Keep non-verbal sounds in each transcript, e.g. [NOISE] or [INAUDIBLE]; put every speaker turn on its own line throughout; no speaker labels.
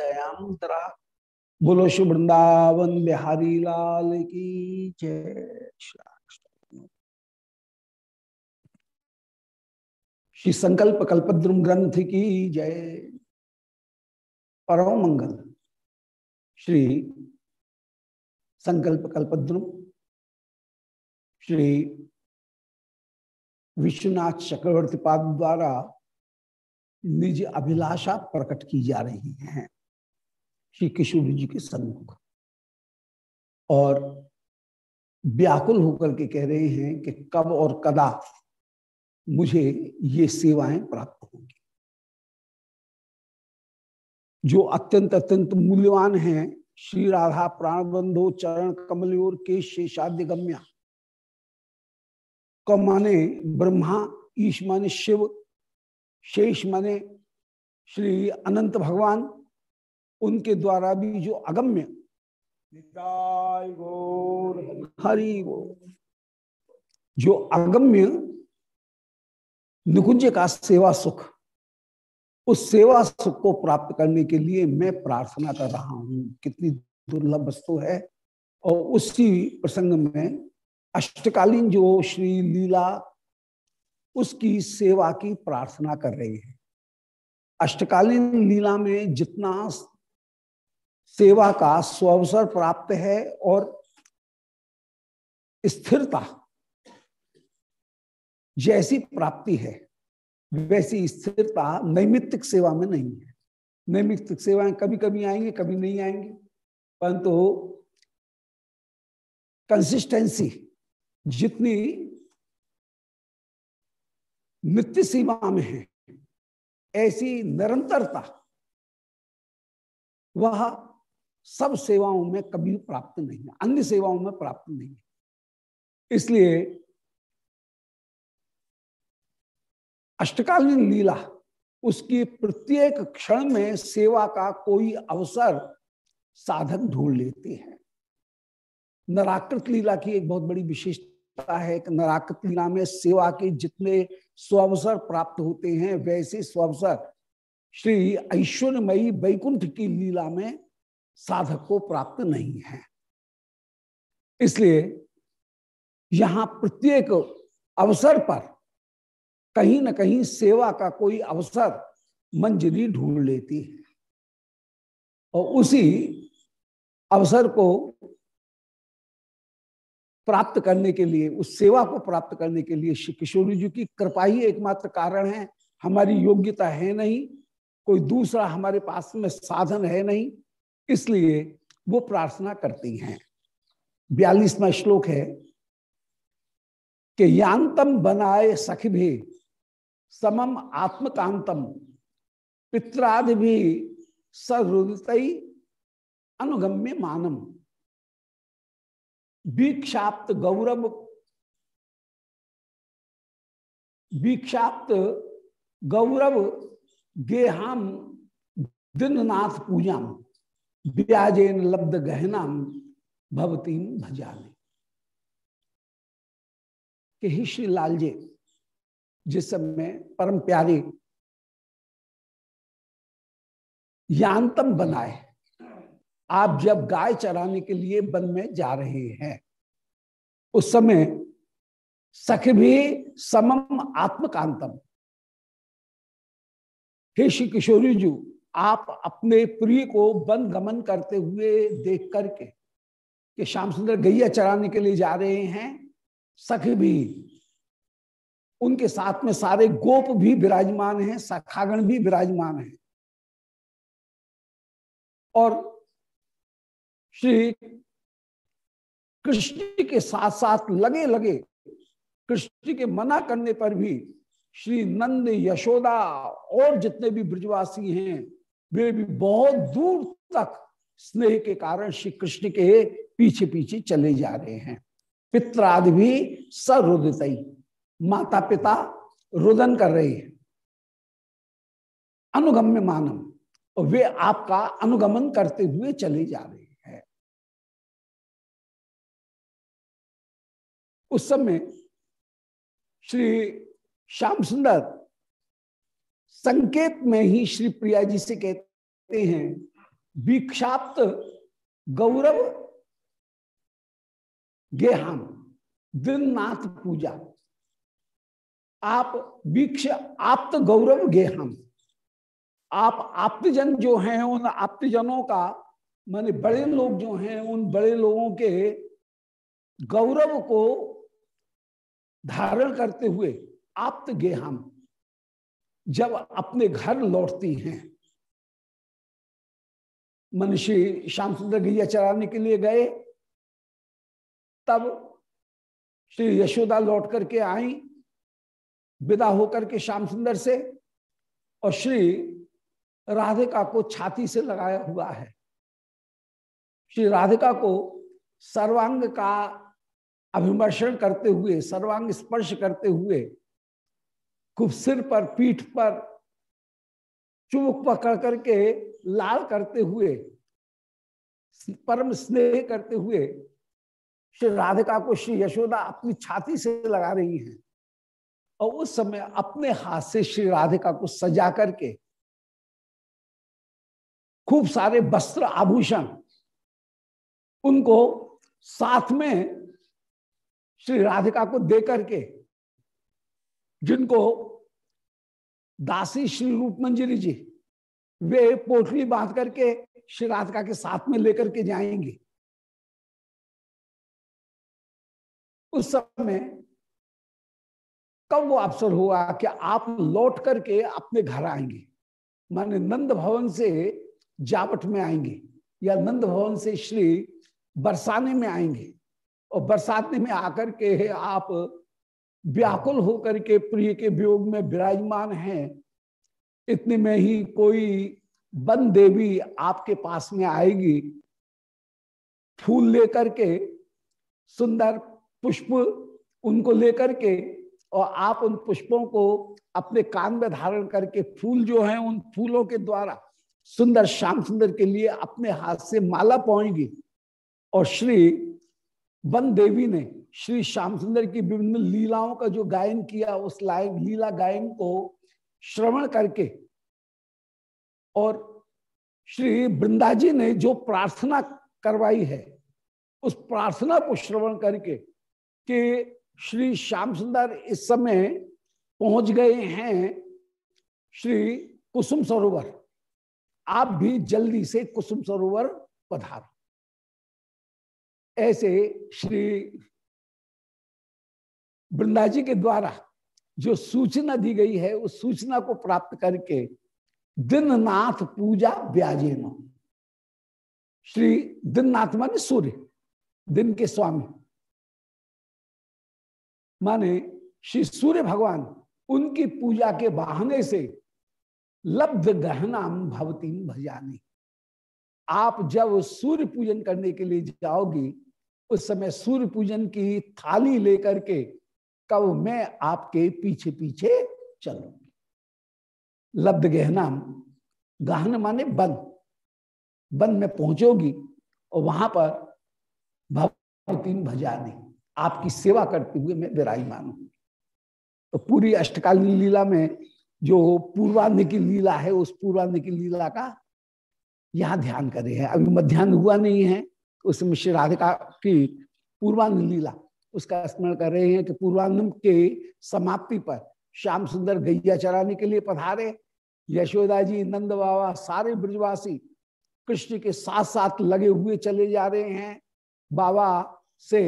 दयांतरा बोलो, शुभ वृंदावन, बिहारी लाल की जय। श्री संकल्प कल्पद्रुम ग्रंथ की जय। परम मंगल। श्री संकल्प कल्पद्रुम। श्री विश्वनाथ चक्रवर्ती पाद द्वारा निज अभिलाषा प्रकट की जा रही है। श्री किशोर जी के सन्मुख। और व्याकुल होकर के कह रहे हैं कि कब और कदा मुझे ये सेवाएँ प्राप्त होंगी। जो अत्यंत अत्यंत मूल्यवान हैं श्री राधा प्राणबंधो चरण कमलोर के शेषाद्य गम्या क माने ब्रह्मा, ईश माने शिव, शेष माने श्री अनंत भगवान उनके द्वारा भी जो अगम्य। हरि वो। जो अगम्य निकुंज का सेवा सुख उस सेवा सुख को प्राप्त करने के लिए मैं प्रार्थना कर रहा हूँ। कितनी दुर्लभ वस्तु है। और उसी प्रसंग में अष्टकालीन जो श्री लीला उसकी सेवा की प्रार्थना कर रही है। अष्टकालीन लीला में जितना सेवा का स्वअवसर प्राप्त है और स्थिरता जैसी प्राप्ति है, वैसी स्थिरता नैमित्तिक सेवा में नहीं है। नैमित्तिक सेवाएँ कभी कभी आएँगे, कभी नहीं आएँगे, परंतु कंसिस्टेंसी जितनी नित्य सीमा में है, ऐसी निरंतरता, वह सब सेवाओं में कभी प्राप्त नहीं है, अन्य सेवाओं में प्राप्त नहीं है। इसलिए अष्टकालीन लीला, उसकी प्रत्येक क्षण में सेवा का कोई अवसर साधक ढूंढ लेते हैं। नराकृत लीला की एक बहुत बड़ी विशेषता है कि नराकृत लीला में सेवा के जितने स्वावसर प्राप्त होते हैं, वैसे स्वावसर श्री ऐश्वर्यमयी वैकुंठ की लीला में साधक को प्राप्त नहीं है। इसलिए यहाँ प्रत्येक अवसर पर कहीं ना कहीं सेवा का कोई अवसर मंजरी ढूंढ लेती है और उसी अवसर को प्राप्त करने के लिए, उस सेवा को प्राप्त करने के लिए श्री किशोरी जी की कृपा ही एकमात्र कारण है। हमारी योग्यता है नहीं, कोई दूसरा हमारे पास में साधन है नहीं इसलिए वो प्रार्थना करती हैं। बयालीसवा श्लोक है कि यांतम बनाए सख भी, समम आत्मकांतम, पित्राद भी सरुदत अनुगम्य मानम। वीक्षाप्त गौरव वीक्षाप्त गौरव गेहाम दिननाथ पूजाम। ब्याजेन लब्ध गहना भवती भजाने के ही श्री लालजे, जिस समय परम प्यारे यांतम बनाए, आप जब गाय चराने के लिए वन में जा रहे हैं, उस समय सख भी समम आत्मकांतम। हे श्री किशोरी जी आप अपने प्रिय को वन गमन करते हुए देख करके कि श्याम सुंदर गैया चराने के लिए जा रहे हैं, सख भी, उनके साथ में सारे गोप भी विराजमान हैं सखागण भी विराजमान हैं। और श्री कृष्ण के साथ साथ लगे लगे कृष्ण के मना करने पर भी श्री नंद यशोदा और जितने भी ब्रजवासी हैं वे भी बहुत दूर तक स्नेह के कारण श्री कृष्ण के पीछे पीछे चले जा रहे हैं। पित्रादि भी सरुदित माता पिता रुदन कर रहे हैं। अनुगम्य मानम और वे आपका अनुगमन करते हुए चले जा रहे हैं। उस समय श्री श्याम सुंदर संकेत में ही श्री प्रिया जी से कहते हैं विक्षाप्त गौरव गेहाम, दिननाथ पूजा। आप वीक्ष आप्त गौरव गेहम। आप आप्तजन जो हैं, उन आप्तजनों का, माने बड़े लोग जो हैं, उन बड़े लोगों के गौरव को धारण करते हुए आप्त गेहम। जब अपने घर लौटती हैं, मनुष्य श्याम सुंदर गैया चराने के लिए गए, तब श्री यशोदा लौट करके आई, विदा होकर के श्याम सुंदर से, और श्री राधिका को छाती से लगाया हुआ है। श्री राधिका को सर्वांग का अभिमर्शन करते हुए, सर्वांग स्पर्श करते हुए खूब सिर पर, पीठ पर, चुमुक पकड़ करके लाल करते हुए, परम स्नेह करते हुए, श्री राधिका को श्री यशोदा अपनी छाती से लगा रही हैं। और उस समय अपने हाथ से श्री राधिका को सजा करके, खूब सारे वस्त्र आभूषण, उनको साथ में श्री राधिका को दे करके जिनको दासी श्री रूप मंजरी जी, वे पोटली बाँध करके श्री राधिका के साथ में लेकर के जाएँगे। उस समय कब वो अवसर हुआ कि आप लौट करके अपने घर आएँगे? माने नंद भवन से जावट में आएँगे या नंद भवन से श्री बरसाने में आएँगे? और बरसाने में आकर के आप व्याकुल होकर के प्रिय के वियोग में विराजमान हैं। इतने में ही कोई बन देवी आपके पास में आएगी। फूल लेकर के, सुंदर पुष्प उनको लेकर के और आप उन पुष्पों को अपने कान में धारण करके फूल जो हैं उन फूलों के द्वारा सुंदर, श्याम सुंदर के लिए अपने हाथ से माला पाएँगी। और श्री वन देवी ने श्री श्याम सुंदर की विभिन्न लीलाओं का जो गायन किया, उस लायन लीला गायन को श्रवण करके और श्री वृंदाजी ने जो प्रार्थना करवाई है, उस प्रार्थना को श्रवण करके कि श्री श्याम सुंदर इस समय पहुँच गए हैं श्री कुसुम सरोवर। आप भी जल्दी से कुसुम सरोवर पधार। ऐसे श्री वृंदाजी के द्वारा जो सूचना दी गई है, उस सूचना को प्राप्त करके दिननाथ पूजा व्याजेन। श्री दिननाथ माने सूर्य, दिन के स्वामी। माने श्री सूर्य भगवान उनकी पूजा के बहाने से लब्ध गहनाम भवती भजानी। आप जब सूर्य पूजन करने के लिए जाओगी, उस समय सूर्य पूजन की थाली लेकर के कब मैं आपके पीछे पीछे चलूँगी। लब्ध गहना, गहन माने बन। बन में पहुंचोगी और वहाँ पर भवती भजानी, आपकी सेवा करते हुए मैं विराजमान हूँ। तो पूरी अष्टकालीन लीला में जो पूर्वान्ह की लीला है, उस पूर्वान्ह की लीला का यहाँ ध्यान कर हैं। अभी मध्यान्ह हुआ नहीं है उसमें श्री राधिका की पूर्वान्ह लीला उसका स्मरण कर रहे हैं कि पूर्वान्ह के समाप्ति पर श्याम सुंदर गैया चराने के लिए पधारे। यशोदा जी, नंद बाबा, सारे ब्रजवासी कृष्ण के साथ साथ लगे हुए चले जा रहे हैं। बाबा से,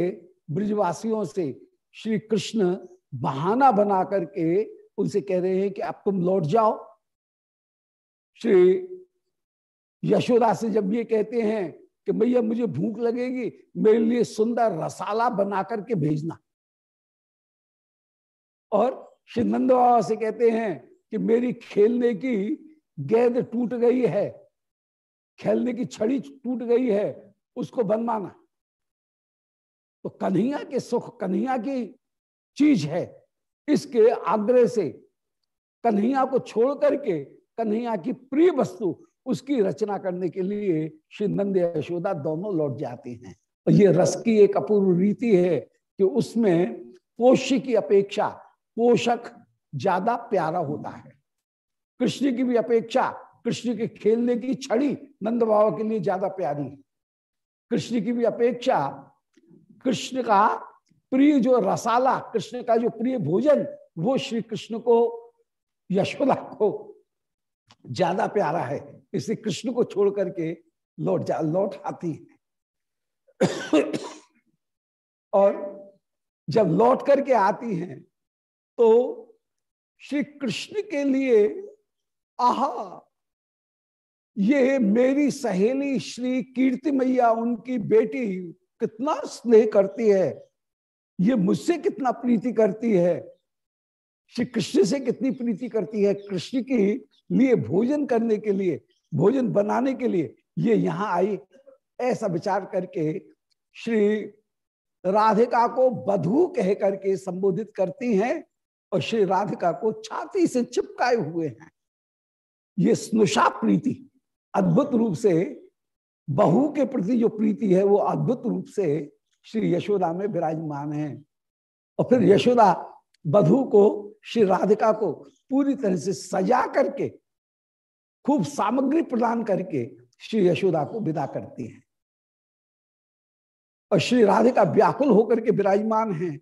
ब्रिजवासियों से श्री कृष्ण बहाना बना करके उनसे कह रहे हैं कि अब तुम लौट जाओ। श्री यशोदा से जब ये कहते हैं कि भैया मुझे भूख लगेगी, मेरे लिए सुंदर रसाला बना करके भेजना। और श्री नंद बाबा से कहते हैं कि मेरी खेलने की गेंद टूट गई है, खेलने की छड़ी टूट गई है, उसको बनवाना तो कन्हैया के सुख, कन्हैया की चीज़ है। इसके आग्रह से कन्हैया को छोड़ करके कन्हैया की प्रिय वस्तु उसकी रचना करने के लिए श्री नंद यशोदा दोनों लौट जाते हैं। और ये रस की एक अपूर्व रीति है कि उसमें पोष्य की अपेक्षा पोषक ज़्यादा प्यारा होता है। कृष्ण की भी अपेक्षा, कृष्ण के खेलने की छड़ी नंद बाबा के लिए ज़्यादा प्यारी है। कृष्ण की भी अपेक्षा, कृष्ण का प्रिय जो रसाला, कृष्ण का जो प्रिय भोजन, वो श्री कृष्ण को, यशोदा को ज़्यादा प्यारा है। इसलिए कृष्ण को छोड़ करके लौट जा, लौट आती है। और जब लौट करके आती हैं तो श्री कृष्ण के लिए, आहा, ये मेरी सहेली श्री कीर्ति मैया, उनकी बेटी कितना स्नेह करती है। ये मुझसे कितना प्रीति करती है। श्री कृष्ण से कितनी प्रीति करती है। कृष्ण की लिए भोजन करने के लिए, भोजन बनाने के लिए ये यहाँ आई। ऐसा विचार करके श्री राधिका को बधु कह करके संबोधित करती हैं और श्री राधिका को छाती से चिपकाए हुए हैं। ये स्नुषा प्रीति अद्भुत रूप से बहू के प्रति जो प्रीति है वो अद्भुत रूप से श्री यशोदा में विराजमान है। और फिर यशोदा बधू को श्री राधिका को पूरी तरह से सजा करके, खूब सामग्री प्रदान करके श्री यशोदा को विदा करती हैं। और श्री राधिका व्याकुल होकर के विराजमान हैं।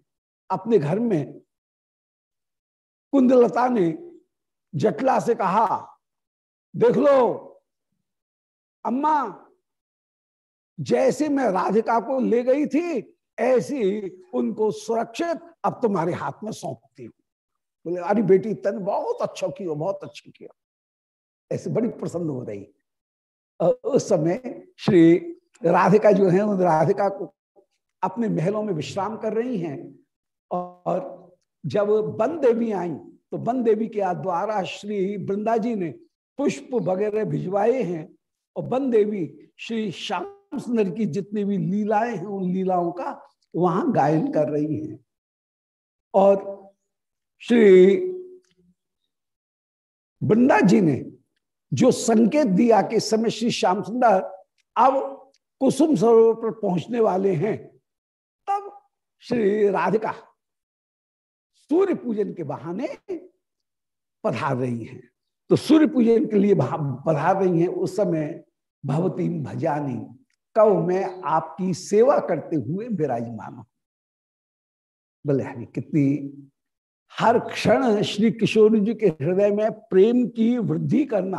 अपने घर में कुंदलता ने जटला से कहा, देख लो, अम्मा, जैसे मैं राधिका को ले गई थी, ऐसी उनको सुरक्षित अब तुम्हारे हाथ में सौंपती हूँ। बोले, अरे बेटी, तन बहुत अच्छा किया, बहुत अच्छा किया। ऐसे बड़ी प्रसन्न हो रही। उस समय श्री राधिका जो है, उन राधिका को अपने महलों में विश्राम कर रही हैं और जब बन देवी आई तो बन देवी के द्वारा श्री वृंदा जी ने पुष्प वगैरह भिजवाए हैं और बन देवी श्री श्याम सुंदर की जितनी भी लीलाएँ हैं, उन लीलाओं का वहाँ गायन कर रही हैं। और श्री बंदा जी ने जो संकेत दिया कि समय श्री श्याम सुंदर अब कुसुम सरोवर पर पहुँचने वाले हैं, तब श्री राधिका सूर्य पूजन के बहाने पधार रही हैं। तो सूर्य पूजन के लिए पधार रही हैं उस समय भवती भजानी कव मैं आपकी सेवा करते हुए विराजमान हूँ। बोले हरी कितनी हर क्षण श्री किशोर जी के हृदय में प्रेम की वृद्धि करना,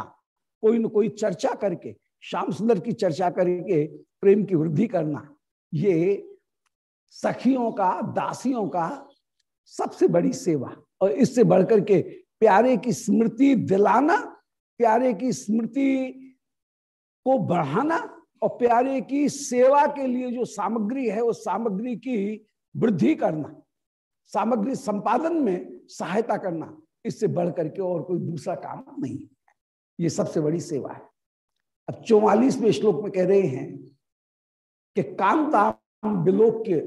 कोई न कोई चर्चा करके, श्याम सुंदर की चर्चा करके प्रेम की वृद्धि करना, ये सखियों का, दासियों का सबसे बड़ी सेवा। और इससे बढ़कर के प्यारे की स्मृति दिलाना, प्यारे की स्मृति को बढ़ाना और प्यारे की सेवा के लिए जो सामग्री है, उस सामग्री की वृद्धि करना। सामग्री संपादन में सहायता करना, इससे बढ़ करके और कोई दूसरा काम नहीं ये सबसे बड़ी सेवा है। अब चौवालीसवें श्लोक में कह रहे हैं कि कांताम विलोक्य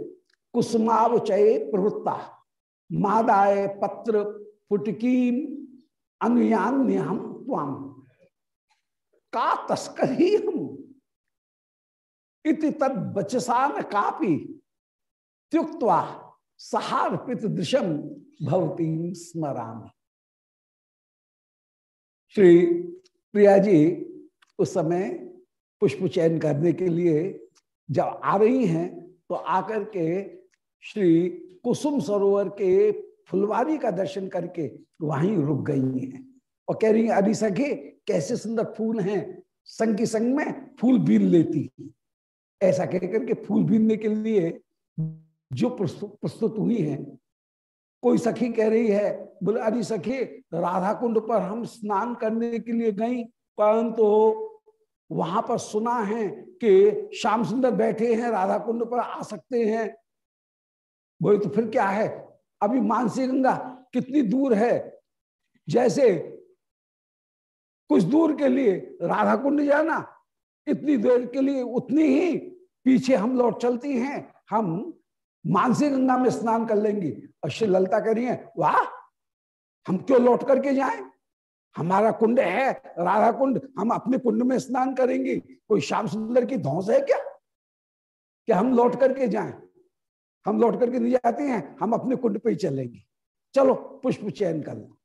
कुसुमावचय प्रवृत्ता, मादाय पत्र पुटकी अनुयान्य हम त्वाम। का तस्करी हम इति तद बचसान कापी त्युक्वा सहार्पित दृशम भवती स्मरामी। श्री प्रिया जी उस समय पुष्प चयन करने के लिए जब आ रही हैं तो आकर के श्री कुसुम सरोवर के फुलवारी का दर्शन करके वहीं रुक गई हैं। और कह रही हैं अभी सके कैसे सुंदर फूल हैं। संग की संग में फूल बीन लेती ऐसा कहकर के फूल बीनने के लिए जो प्रस्तुत हुई है। कोई सखी कह रही है, बोले, अरे सखी राधा कुंड पर हम स्नान करने के लिए गई, परंतु तो वहाँ पर सुना है कि श्याम सुंदर बैठे हैं राधा कुंड पर आ सकते हैं। बोले तो फिर क्या है? अभी मानसी गंगा कितनी दूर है? जैसे कुछ दूर के लिए राधा कुंड जाना, इतनी देर के लिए उतनी ही पीछे हम लौट चलती हैं। हम मानसी गंगा में स्नान कर लेंगी। और श्री ललता कह रही है, वाह, हम क्यों लौट करके जाएँ? हमारा कुंड है, राधा कुंड, हम अपने कुंड में स्नान करेंगे। कोई श्याम सुंदर की धौस है क्या? कि हम लौट करके जाएँ? हम लौट करके नहीं जाते हैं, हम अपने कुंड पे ही चलेंगे। चलो, पुष्प चयन कर लो।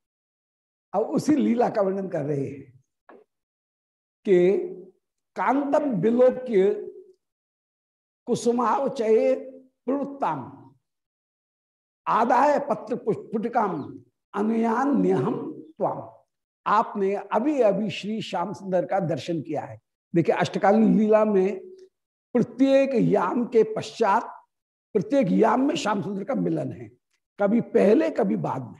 अब उसी लीला का वर्णन कर रहे हैं कि कांतम विलोक्य कुसुमावचय प्रवृत्ताम आदाय पत्र पुष्पुटिकाम अनुयान्यहम त्वाम। आपने अभी अभी श्री श्याम सुंदर का दर्शन किया है। देखिए, अष्टकालीन लीला में प्रत्येक याम के पश्चात, प्रत्येक याम में श्याम सुंदर का मिलन है। कभी पहले, कभी बाद में।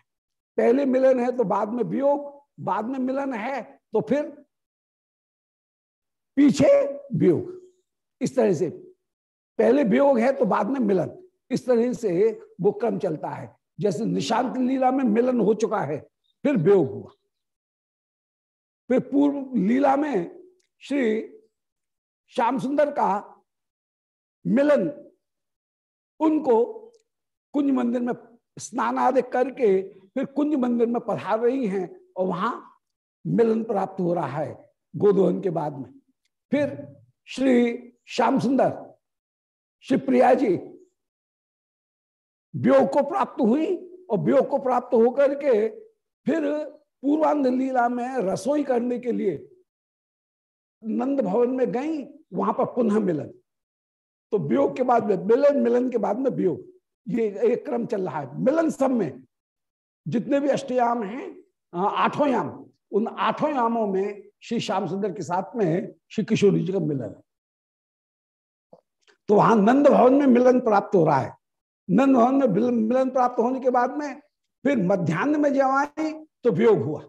पहले मिलन है तो बाद में वियोग, बाद में मिलन है तो फिर पीछे वियोग। इस तरह से पहले वियोग है तो बाद में मिलन। इस तरह से वो क्रम चलता है। जैसे निशांत लीला में मिलन हो चुका है, फिर वियोग हुआ। फिर पूर्व लीला में श्री श्याम सुंदर का मिलन, उनको कुंज मंदिर में स्नान आदि करके फिर कुंज मंदिर में पधार रही हैं और वहाँ मिलन प्राप्त हो रहा है गोदोहन के बाद में। फिर श्री श्याम सुंदर श्री प्रिया जी व्योग को प्राप्त हुई और व्योग को प्राप्त होकर के फिर पूर्वांध लीला में रसोई करने के लिए नंद भवन में गई, वहाँ पर पुनः मिलन। तो वियोग के बाद में, मिलन मिलन के बाद में वियोग ये एक क्रम चल रहा है। मिलन सब में जितने भी अष्टयाम हैं, आठों याम, उन आठों यामों में श्री श्याम सुंदर के साथ में श्री किशोरी जी का मिलन है। तो वहाँ नंद भवन में मिलन प्राप्त हो रहा है। नंद भवन में मिलन प्राप्त होने के बाद में फिर मध्यान्ह में जब आए तो वियोग हुआ।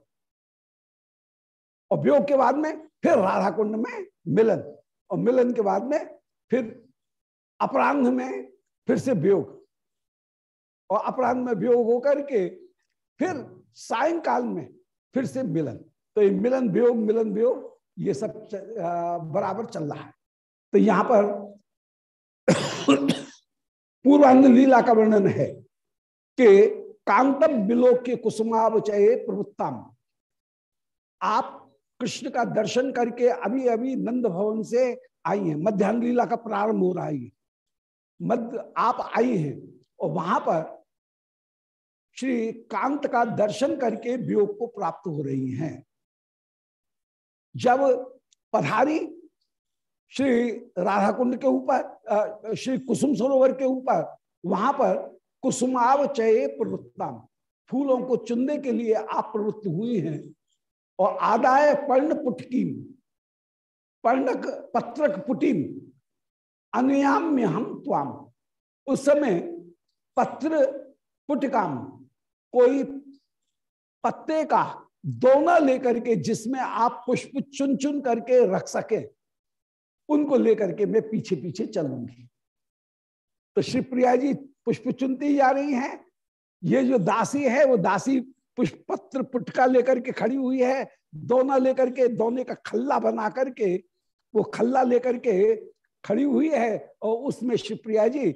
और वियोग के बाद में फिर राधा कुंड में मिलन, और मिलन के बाद में फिर अपराह्न में फिर से वियोग। और अपराह्न में वियोग होकर के फिर सायंकाल में फिर से मिलन। तो ये मिलन, वियोग मिलन, वियोग, ये सब बराबर चल रहा है। तो यहाँ पर पूर्वांग लीला का वर्णन है कि कांतम बिलोक के कुसुमावचय प्रवृत्ताम। आप कृष्ण का दर्शन करके अभी अभी नंद भवन से आई हैं। मध्यान्ह लीला का प्रारंभ हो रहा है मध्य आप आई हैं और वहाँ पर श्री कांत का दर्शन करके वियोग को प्राप्त हो रही हैं। जब पधारी श्री राधा कुंड के ऊपर श्री कुसुम सरोवर के ऊपर, वहाँ पर कुसुमावचय प्रवृत्ताम। फूलों को चुनने के लिए आप प्रवृत्त हुई हैं। और आदाय पर्ण पुटकीम पर्णक पत्रक पुटीम, अनुयाम्य हम त्वाम। उस समय पत्र पुटकाम, कोई पत्ते का दोना लेकर के जिसमें आप पुष्प चुन चुन करके रख सके उनको लेकर के मैं पीछे पीछे चलूँगी। तो श्री प्रिया जी पुष्प चुनती जा रही हैं। ये जो दासी है, वो दासी पुष्प पत्र पुटका लेकर के खड़ी हुई है। दोना लेकर के, दोने का खल्ला बना करके वो खल्ला लेकर के खड़ी हुई है और उसमें शिवप्रिया जी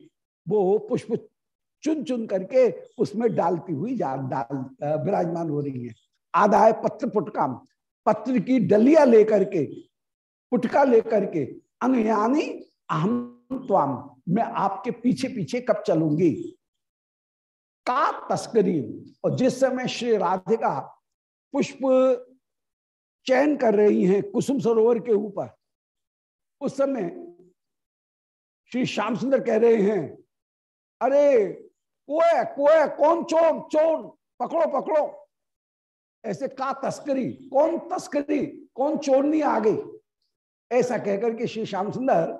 वो पुष्प चुन चुन करके उसमें डालती हुई डाल विराजमान हो रही है। आधा है पत्र पुटकाम पत्र की डलिया लेकर के पुटका लेकर के अनुयानी अहम त्वाम, मैं आपके पीछे पीछे कब चलूँगी? का तस्करी। और जिस समय श्री राधिका पुष्प चयन कर रही हैं कुसुम सरोवर के ऊपर, उस समय श्री श्याम सुंदर कह रहे हैं, अरे, कोए कोए, कौन चोर चोर, पकड़ो पकड़ो। ऐसे का तस्करी, कौन तस्करी, कौन चोरनी आ गई ऐसा कहकर के श्री श्याम सुंदर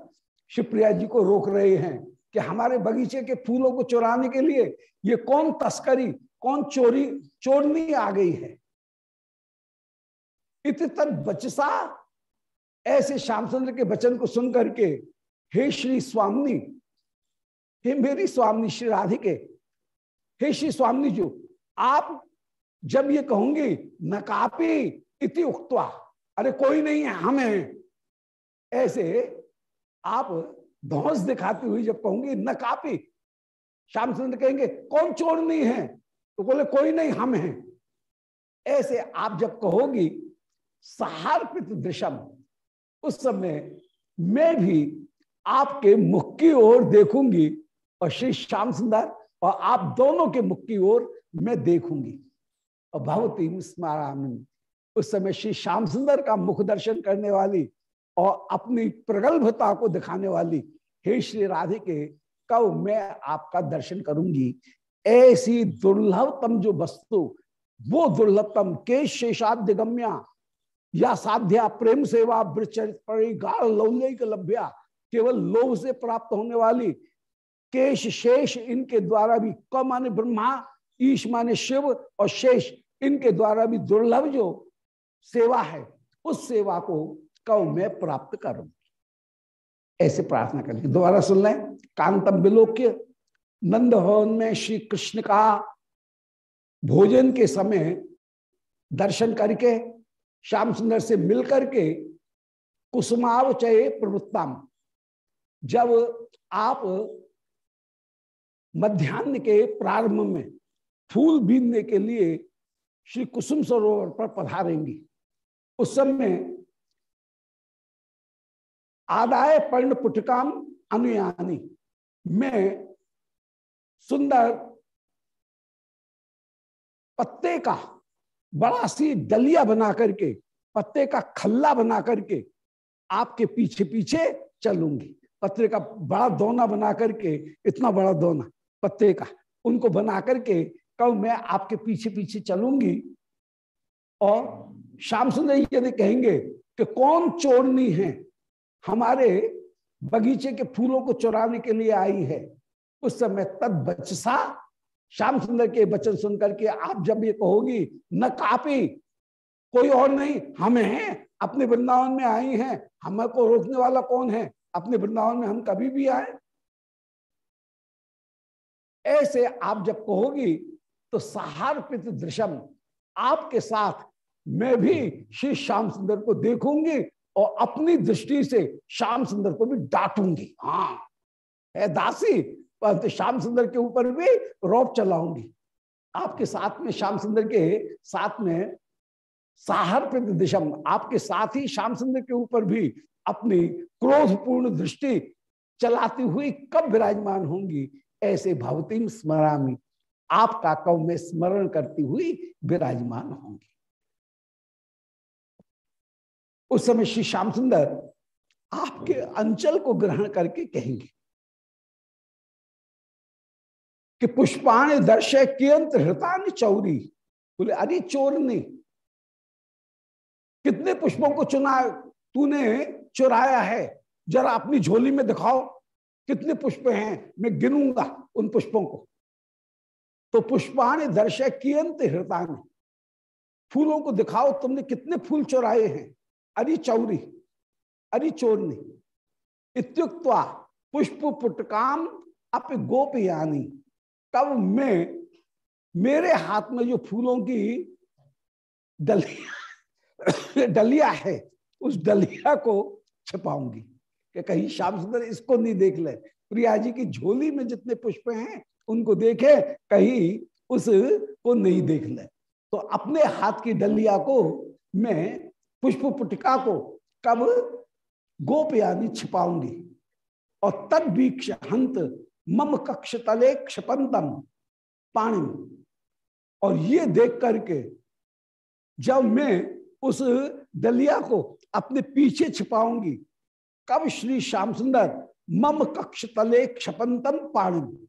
शिवप्रिया जी को रोक रहे हैं कि हमारे बगीचे के फूलों को चुराने के लिए ये कौन तस्करी, कौन चोरी, चोरनी आ गई है। इत बचसा ऐसे श्यामचंद्र के वचन को सुन करके हे श्री स्वामी, हे मेरी स्वामी श्री राधिके, हे श्री स्वामी जो, आप जब ये कहूँगी, नकापी इति उक्तवा, अरे कोई नहीं है, हम ऐसे आप धौस दिखाती हुई जब कहूँगी, न कापी। श्याम सुंदर कहेंगे, कौन चोर नहीं है? तो बोले, कोई नहीं, हम हैं। ऐसे आप जब कहोगी, सहार्पित दृशम। उस समय मैं भी आपके मुख की ओर देखूँगी और श्री श्याम सुंदर और आप दोनों के मुख की ओर मैं देखूँगी। और भगवती उस समय श्री श्याम सुंदर का मुख दर्शन करने वाली और अपनी प्रगल्भता को दिखाने वाली, हे श्री राधे के कब मैं आपका दर्शन करूँगी? ऐसी दुर्लभतम जो वस्तु, वो दुर्लभतम के शेषाद्यगम्या या साध्या प्रेम सेवा लभ्या, केवल लोभ से प्राप्त होने वाली केश शेष इनके द्वारा भी क माने ब्रह्मा ईश माने शिव और शेष इनके द्वारा भी दुर्लभ जो सेवा है, उस सेवा को कव में प्राप्त करूँ। ऐसे प्रार्थना करेंगे दोबारा सुन लें। कांतम विलोक्य नंद भवन में श्री कृष्ण का भोजन के समय दर्शन करके, श्याम सुंदर से मिलकर के कुसुमावचय प्रवृत्ताम। जब आप मध्यान्ह के प्रारंभ में फूल बीनने के लिए श्री कुसुम सरोवर पर पधारेंगी, उस समय आदाय पर्ण पुटकाम अनुयानी। में सुंदर पत्ते का बड़ा सी डलिया बना करके, पत्ते का खल्ला बना करके आपके पीछे पीछे चलूँगी। पत्ते का बड़ा दोना बना करके, इतना बड़ा दोना पत्ते का, उनको बना करके कल मैं आपके पीछे पीछे चलूँगी। और श्याम सुंदर यदि कहेंगे कि कौन चोरनी है? हमारे बगीचे के फूलों को चुराने के लिए आई है। उस समय तद बचसा। श्याम सुंदर के वचन सुनकर के आप जब ये कहोगी, न कापी, कोई और नहीं, हम हैं, अपने वृंदावन में आई हैं, हमें को रोकने वाला कौन है? अपने वृंदावन में हम कभी भी आए। ऐसे आप जब कहोगी तो सहारपित दृश्यम, आपके साथ मैं भी श्री श्याम सुंदर को देखूँगी और अपनी दृष्टि से श्याम सुंदर को भी डांटूँगी। हाँ। है दासी श्याम सुंदर के ऊपर भी रौब चलाऊँगी। आपके साथ में श्याम सुंदर के साथ में साहर दिशम आपके साथ ही श्याम सुंदर के ऊपर भी अपनी क्रोधपूर्ण दृष्टि चलाती हुई कब विराजमान होंगी, ऐसे भवती स्मरामी। आपका कव में स्मरण करती हुई विराजमान होंगी। उस समय श्री श्याम सुंदर आपके अंचल को ग्रहण करके कहेंगे कि पुष्पाण दर्शय कियंत हृतान चौरी। बोले, अरे चोर ने, कितने पुष्पों को चुना, तूने चुराया है, जरा अपनी झोली में दिखाओ, कितने पुष्प हैं, मैं गिनूँगा उन पुष्पों को। तो पुष्पाण दर्शय कियंत हृतान, फूलों को दिखाओ, तुमने कितने फूल चुराए हैं। अरे चौरी, अरे चोरनी। इत्युक्त्वा पुष्प पुटकाम अप गोपयानी तब मैं, मेरे हाथ में जो फूलों की डलिया [COUGHS] डलिया है, उस डलिया को छिपाऊँगी। कि कहीं श्याम सुंदर इसको नहीं देख ले। प्रिया जी की झोली में जितने पुष्प हैं, उनको देखे, कहीं उस को नहीं देख ले। तो अपने हाथ की डलिया को मैं पुष्प पुटिका को कब गोपयानी छिपाऊँगी? और तद वीक्ष हंत मम कक्ष तले क्षपंतम पाणी और ये देख करके जब मैं उस दलिया को अपने पीछे छिपाऊँगी, कब श्री श्याम सुंदर मम कक्ष तले क्षपंतम पाणी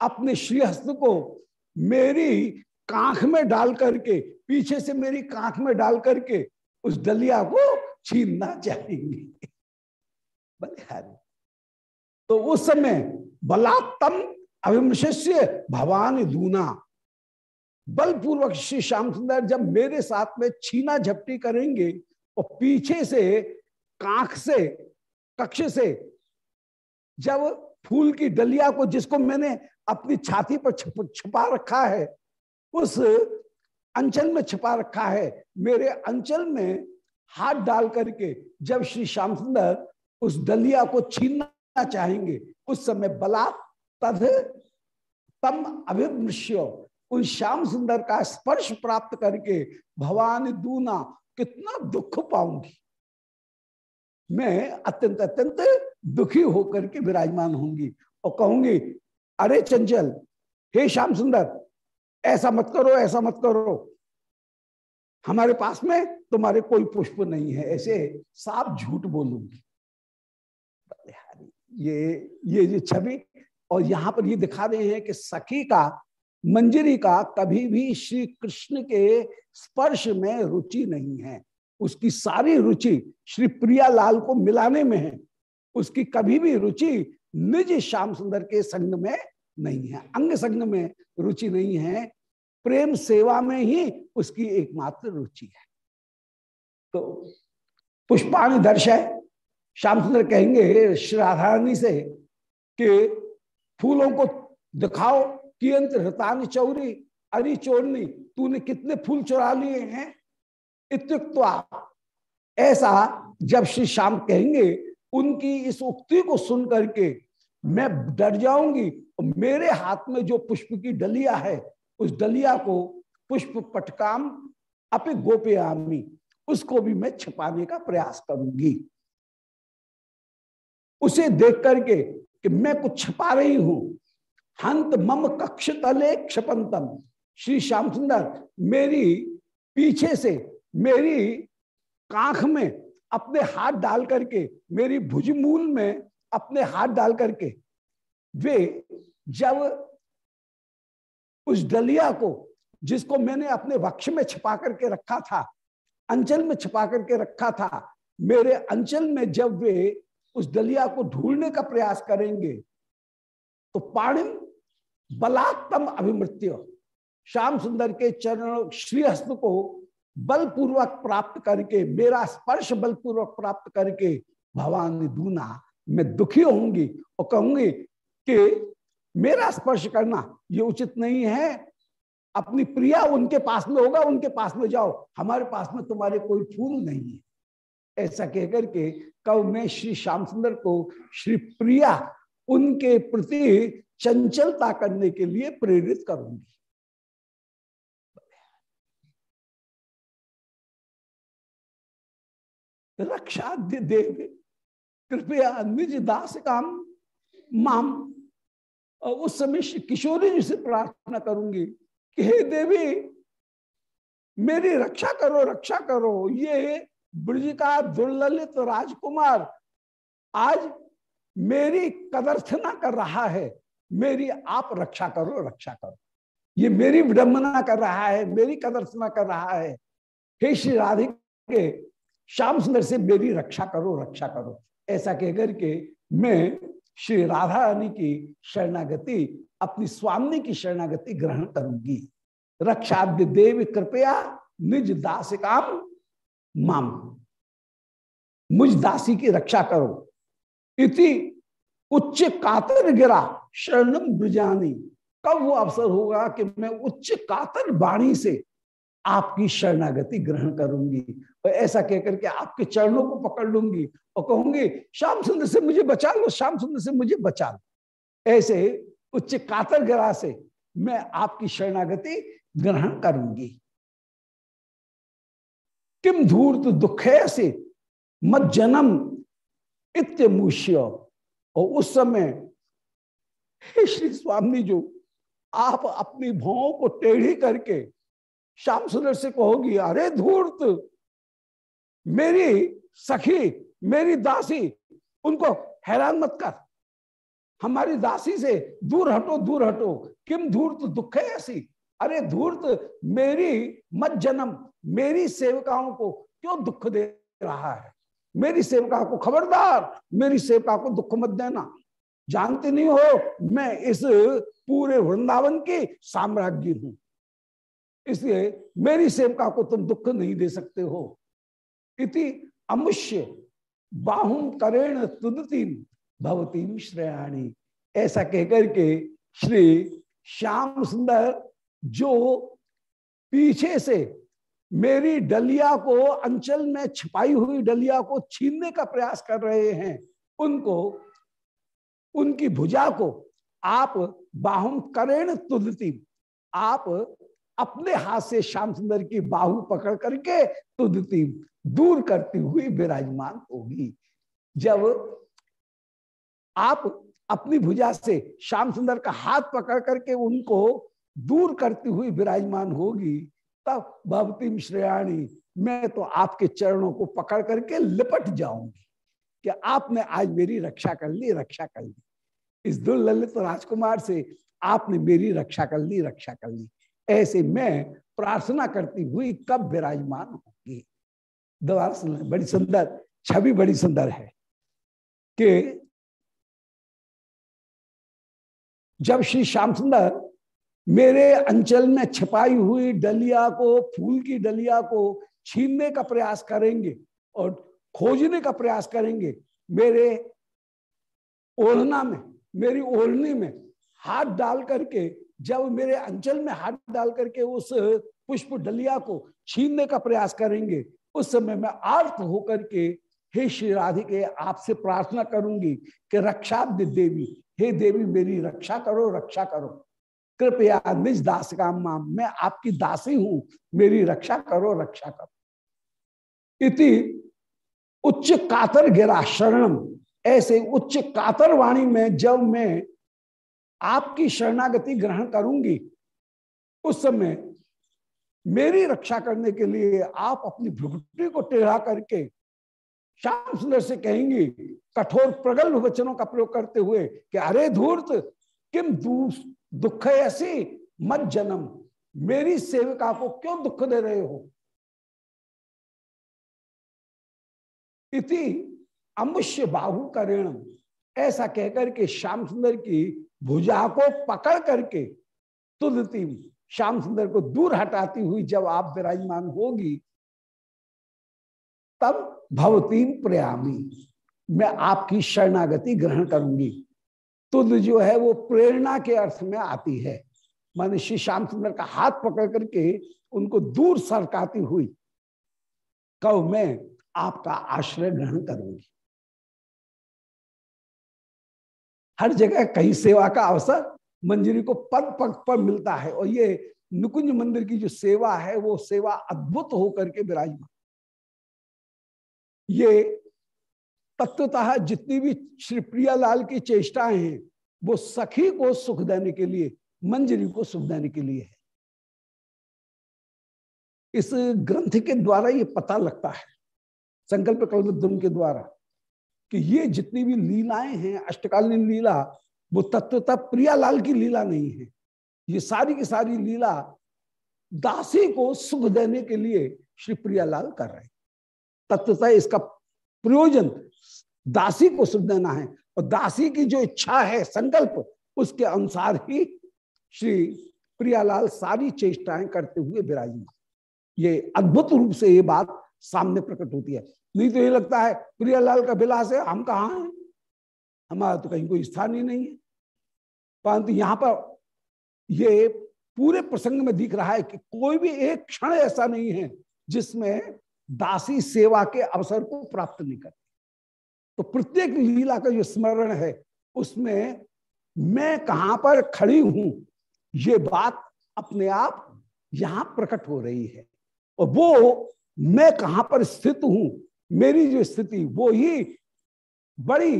अपने श्रीहस्त को मेरी कांख में डाल करके, पीछे से मेरी कांख में डाल करके उस डलिया को छीनना चाहेंगे। बलिहारी तो उस समय बलात्तम अभिमशिष्य भवान दूना। बलपूर्वक श्री श्याम सुंदर जब मेरे साथ में छीना झपटी करेंगे और पीछे से, कांख से, कक्ष से, जब फूल की डलिया को जिसको मैंने अपनी छाती पर छुपा रखा है, उस अंचल में छिपा रखा है। मेरे अंचल में हाथ डाल करके जब श्री श्याम सुंदर उस दलिया को छीनना चाहेंगे, उस समय बला तद तम अभिमृश्य। उन श्याम सुंदर का स्पर्श प्राप्त करके भवान दूना कितना दुख पाऊँगी। मैं अत्यंत अत्यंत दुखी होकर के विराजमान होंगी और कहूँगी, अरे चंचल, हे श्याम सुंदर ऐसा मत करो, ऐसा मत करो। हमारे पास में तुम्हारे कोई पुष्प नहीं है, ऐसे साफ़ झूठ बोलूँगी। ये ये जो छवि, और यहाँ पर ये दिखा रहे हैं कि सखी का, मंजरी का कभी भी श्री कृष्ण के स्पर्श में रुचि नहीं है। उसकी सारी रुचि श्री प्रिया लाल को मिलाने में है। उसकी कभी भी रुचि निज श्याम सुंदर के संग में नहीं है। अंग संग में रुचि नहीं है। प्रेम सेवा में ही उसकी एकमात्र रुचि है। तो पुष्पाणी दर्श है। श्याम सुंदर कहेंगे श्री से कि फूलों को दिखाओ कि चौरी, अरी चोरनी, तूने कितने फूल चुरा लिए हैं? इत्युक्ता ऐसा जब श्री श्याम कहेंगे, उनकी इस उक्ति को सुन करके मैं डर जाऊँगी, मेरे हाथ में जो पुष्प की डलिया है उस डलिया को पुष्प पटकाम अपे गोपयामी, उसको भी मैं छिपाने का प्रयास करूँगी। उसे देख करके कि मैं कुछ छिपा रही हूँ। हंत मम कक्ष तले क्षपंतम। श्री श्याम सुंदर, मेरी पीछे से, मेरी कांख में अपने हाथ डाल करके, मेरी भुजमूल में अपने हाथ डाल करके, वे जब उस डलिया को, जिसको मैंने अपने वक्ष में छिपा करके रखा था, अंचल में छिपा करके रखा था, मेरे अंचल में जब वे उस डलिया को ढूँढने का प्रयास करेंगे तो पाणिम बलात्तम अभिमृत्य, श्याम सुंदर के चरण श्रीहस्त को बलपूर्वक प्राप्त करके, मेरा स्पर्श बलपूर्वक प्राप्त करके, भवानी दूना, मैं दुखी होंगी और कहूँगी कि मेरा स्पर्श करना, ये उचित नहीं है। अपनी प्रिया उनके पास में होगा, उनके पास में जाओ। हमारे पास में तुम्हारे कोई फूल नहीं है। ऐसा कहकर के कब मैं श्री श्याम सुंदर को श्री प्रिया उनके प्रति चंचलता करने के लिए प्रेरित करूँगी। रक्षा देव कृपया निज दास काम, माम और उस समय किशोरी जी से प्रार्थना करूँगी कि हे देवी, मेरी रक्षा करो रक्षा करो। ये ब्रज का दुर्ललित राजकुमार। आज मेरी कदर्थना कर रहा है। मेरी आप रक्षा करो रक्षा करो। ये मेरी विडंबना कर रहा है, मेरी कदर्थना कर रहा है। हे श्री राधिके, श्याम सुंदर से मेरी रक्षा करो रक्षा करो। ऐसा कहकर के मैं श्री राधा रानी की शरणागति, अपनी स्वामी की शरणागति ग्रहण करूँगी। रक्षाद्य देव कृपया निज दास काम माम मुझ दासी की रक्षा करो। इति उच्च कातर गिरा शरणम ब्रजानी कब वो अवसर होगा कि मैं उच्च कातर बाणी से आपकी शरणागति ग्रहण करूँगी। और ऐसा कहकर के आपके चरणों को पकड़ लूँगी और कहूँगी, श्याम सुंदर से मुझे बचा लो, श्याम सुंदर से मुझे बचा लो। ऐसे उच्च कातर ग्रह से मैं आपकी शरणागति ग्रहण करूँगी। किम धूर्त दुखे से मत जन्म इत्यमुष्य और उस समय श्री स्वामी जो आप अपनी भावों को टेढ़ी करके श्याम सुंदर से कहोगी अरे धूर्त, मेरी सखी, मेरी दासी, उनको हैरान मत कर। हमारी दासी से दूर हटो दूर हटो। किम धूर्त, दुख है ऐसी? अरे धूर्त, मेरी मत जन्म, मेरी सेवकाओं को क्यों दुख दे रहा है? मेरी सेवका को खबरदार, मेरी सेवका को दुख मत देना। जानते नहीं हो, मैं इस पूरे वृंदावन की साम्राज्ञी हूँ। इसलिए मेरी सेवका को तुम दुख नहीं दे सकते हो। इति अमुष्य बाहुम करेण तुदतीम भवतीम श्रेयाणी। ऐसा कहकर के श्री श्याम सुंदर जो पीछे से मेरी डलिया को अंचल में छिपाई हुई डलिया को छीनने का प्रयास कर रहे हैं, उनको, उनकी भुजा को आप बाहुम करेण तुदती, आप अपने हाथ से श्याम सुंदर की बाहु पकड़ करके तुदती दूर करती हुई विराजमान होगी। जब आप अपनी भुजा से श्याम सुंदर का हाथ पकड़ करके उनको दूर करती हुई विराजमान होगी, तब भवतीम श्रेयाणी मैं तो आपके चरणों को पकड़ करके लिपट जाऊँगी कि आपने आज मेरी रक्षा कर ली, रक्षा कर ली। इस दुर्ललित राजकुमार से आपने मेरी रक्षा कर ली, रक्षा कर ली। ऐसे मैं प्रार्थना करती हुई कब विराजमान होगी? दोबारा सुन बड़ी सुंदर, छवि बड़ी सुंदर है कि जब श्री श्याम सुंदर मेरे अंचल में छिपाई हुई डलिया को, फूल की डलिया को छीनने का प्रयास करेंगे और खोजने का प्रयास करेंगे, मेरे ओढ़ना में, मेरी ओढ़नी में हाथ डाल करके जब मेरे अंचल में हाथ डाल करके उस पुष्प डलिया को छीनने का प्रयास करेंगे, उस समय मैं आर्थ होकर के, हे श्री राधिके, आपसे प्रार्थना करूँगी कि रक्षा देवी, हे देवी मेरी रक्षा करो रक्षा करो। कृपया निज दास का माम, मैं आपकी दासी हूँ, मेरी रक्षा करो रक्षा करो। इति उच्च कातर गिरा शरणम, ऐसे उच्च कातर वाणी में जब मैं आपकी शरणागति ग्रहण करूँगी। उस समय मेरी रक्षा करने के लिए आप अपनी भ्रुकुटी को टेढ़ा करके श्याम सुंदर से कहेंगी, कठोर प्रगल्भ वचनों का प्रयोग करते हुए कि, अरे धूर्त, किम दुख ऐसी? मत जन्म। मेरी सेविका को क्यों दुख दे रहे हो? इति अमुष्य बाहु करेण ऐसा कहकर के श्याम सुंदर की भुजा को पकड़ करके तुलती श्याम सुंदर को दूर हटाती हुई जब आप विराजमान होगी, तब भवतीम प्रयामी, मैं आपकी शरणागति ग्रहण करूँगी। तुद जो है वो प्रेरणा के अर्थ में आती है। माने श्री श्याम सुंदर का हाथ पकड़ करके उनको दूर सरकाती हुई कब मैं आपका आश्रय ग्रहण करूँगी। हर जगह कहीं सेवा का अवसर मंजरी को पद पग पर मिलता है और ये नुकुंज मंदिर की जो सेवा है, वो सेवा अद्भुत होकर के विराजमान। ये तत्वतः जितनी भी श्री प्रियालाल की चेष्टाएँ हैं, वो सखी को सुख देने के लिए, मंजरी को सुख देने के लिए है। इस ग्रंथ के द्वारा ये पता लगता है, संकल्प कल्पद्रुम के द्वारा। कि ये जितनी भी लीलाएँ हैं, अष्टकालीन लीला, वो तत्वतः प्रियालाल की लीला नहीं है। ये सारी की सारी लीला दासी को सुख देने के लिए श्री प्रियालाल कर रहे तत्वतः इसका प्रयोजन दासी को सुख देना है और दासी की जो इच्छा है, संकल्प, उसके अनुसार ही श्री प्रियालाल सारी चेष्टाएँ करते हुए विराजमान। ये अद्भुत रूप से ये बात सामने प्रकट होती है। नहीं तो ये लगता है, प्रियालाल का विलास है, हम कहा हैं? हमारा तो कहीं कोई स्थान ही नहीं है। परंतु यहाँ पर ये पूरे प्रसंग में दिख रहा है कि कोई भी एक क्षण ऐसा नहीं है जिसमें दासी सेवा के अवसर को प्राप्त नहीं करती। तो प्रत्येक लीला का जो स्मरण है, उसमें मैं कहाँ पर खड़ी हूँ, ये बात अपने आप यहाँ प्रकट हो रही है। और वो मैं कहाँ पर स्थित हूँ मेरी जो स्थिति, वो ही बड़ी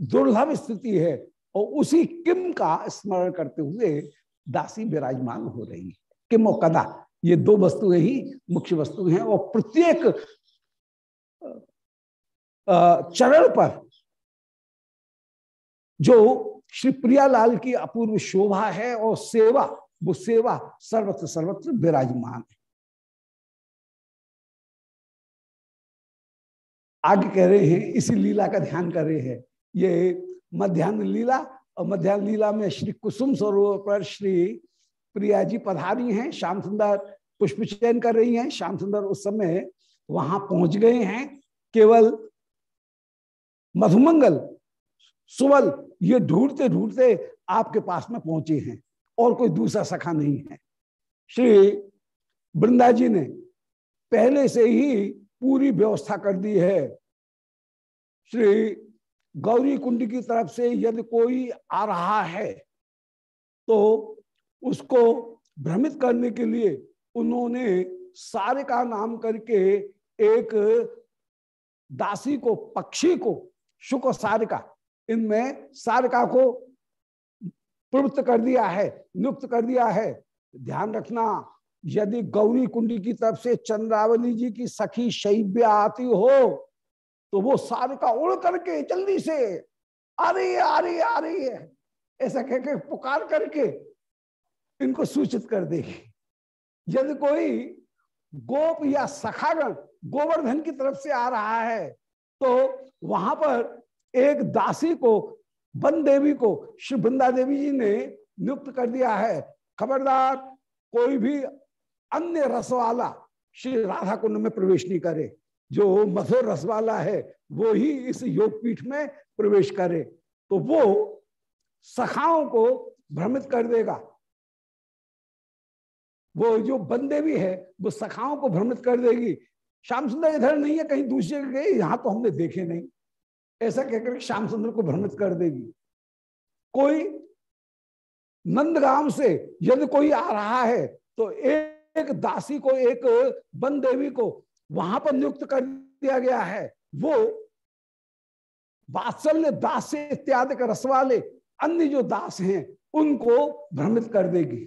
दुर्लभ स्थिति है और उसी किम का स्मरण करते हुए दासी विराजमान हो रही है। किम और कदा, ये दो वस्तुएँ ही मुख्य वस्तु हैं और प्रत्येक चरण पर जो श्री प्रियालाल की अपूर्व शोभा है और सेवा, वो सेवा सर्वत्र सर्वत्र विराजमान है। आगे कह रहे हैं, इसी लीला का ध्यान कर रहे हैं। ये मध्यान्ह लीला और मध्यान्ह लीला में श्री कुसुम सरोवर पर श्री प्रिया जी पधारी हैं, श्याम सुंदर पुष्प चयन कर रही हैं। श्याम सुंदर उस समय वहाँ पहुँच गए हैं। केवल मधुमंगल, सुवल, ये ढूंढते ढूंढते आपके पास में पहुँचे हैं और कोई दूसरा सखा नहीं है। श्री वृंदा जी ने पहले से ही पूरी व्यवस्था कर दी है। श्री गौरी कुंड की तरफ़ से यदि कोई आ रहा है तो उसको भ्रमित करने के लिए उन्होंने सारे का नाम करके एक दासी को, पक्षी को शुक्र सारिका इनमें सारिका को प्रवृत्त कर दिया है, नियुक्त कर दिया है। ध्यान रखना, यदि गौरी कुंडी की तरफ़ से चंद्रावली जी की सखी शैब्य आती हो तो वो सार का उड़ करके जल्दी से आ रही है, आ रही है, आ रही है। ऐसा कह के पुकार करके इनको सूचित कर देगी। यदि कोई गोप या सखागण गोवर्धन की तरफ़ से आ रहा है तो वहाँ पर एक दासी को, वन देवी को, श्री वृंदा देवी जी ने नियुक्त कर दिया है। खबरदार कोई भी अन्य रस वाला श्री राधा कुंड में प्रवेश नहीं करे। जो मधुर रस वाला है, वो ही इस योग पीठ में प्रवेश करे तो वो सखाओं को भ्रमित कर देगा। वो जो बंदे भी है, वो सखाओं को भ्रमित कर देगी। श्याम सुंदर इधर नहीं है, कहीं दूसरी गए, यहाँ तो हमने देखे नहीं। ऐसा कहकर श्याम सुंदर को भ्रमित कर देगी। कोई नंदगांव से यदि कोई आ रहा है तो एक दासी को, एक बन देवी को वहाँ पर नियुक्त कर दिया गया है। वो वात्सल्य दास इत्यादि का रस वाले अन्य जो दास हैं, उनको भ्रमित कर देगी।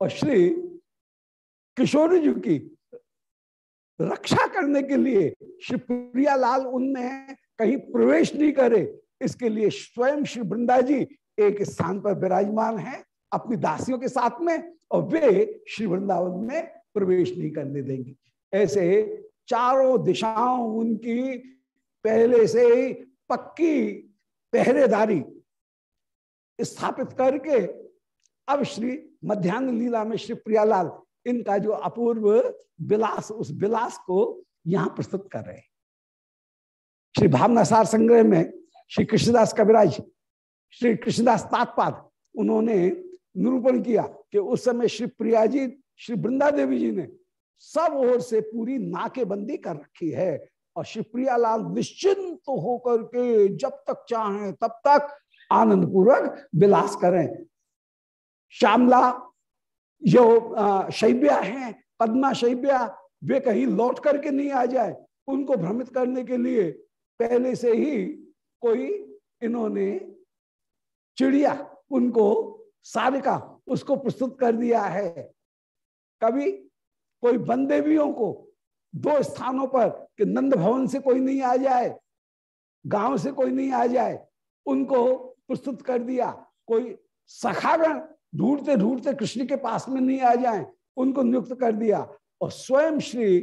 और श्री किशोर जी की रक्षा करने के लिए श्री प्रियालाल उनमें कहीं प्रवेश नहीं करे, इसके लिए स्वयं श्री वृंदा जी एक स्थान पर विराजमान है, अपनी दासियों के साथ में, और वे श्री वृंदावन में प्रवेश नहीं करने देंगे। ऐसे चारों दिशाओं उनकी पहले से ही पक्की पहरेदारी स्थापित करके अब श्री मध्यान्ह लीला में श्री प्रियालाल, इनका जो अपूर्व विलास, उस विलास को यहाँ प्रस्तुत कर रहे हैं। श्री भावना सार संग्रह में श्री कृष्णदास कविराज, श्री कृष्णदास तात्पाद, उन्होंने निरूपण किया कि उस समय श्री प्रिया जी, श्री वृंदा देवी जी ने सब ओर से पूरी नाकेबंदी कर रखी है। और शिवप्रिया लाल निश्चिंत तो होकर के जब तक चाहें तब तक आनंद पूर्वक विलास करें। श्यामला जो शैब्या है, पद्मा शैब्या वे कहीं लौट करके नहीं आ जाए। उनको भ्रमित करने के लिए पहले से ही कोई इन्होंने चिड़िया उनको सारिका उसको प्रस्तुत कर दिया है। कभी कोई बंदेवियों को, दो स्थानों पर कि नंद भवन से कोई नहीं आ जाए, गाँव से कोई नहीं आ जाए, उनको प्रस्तुत कर दिया। कोई सखागण ढूंढते ढूंढते कृष्ण के पास में नहीं आ जाए, उनको नियुक्त कर दिया। और स्वयं श्री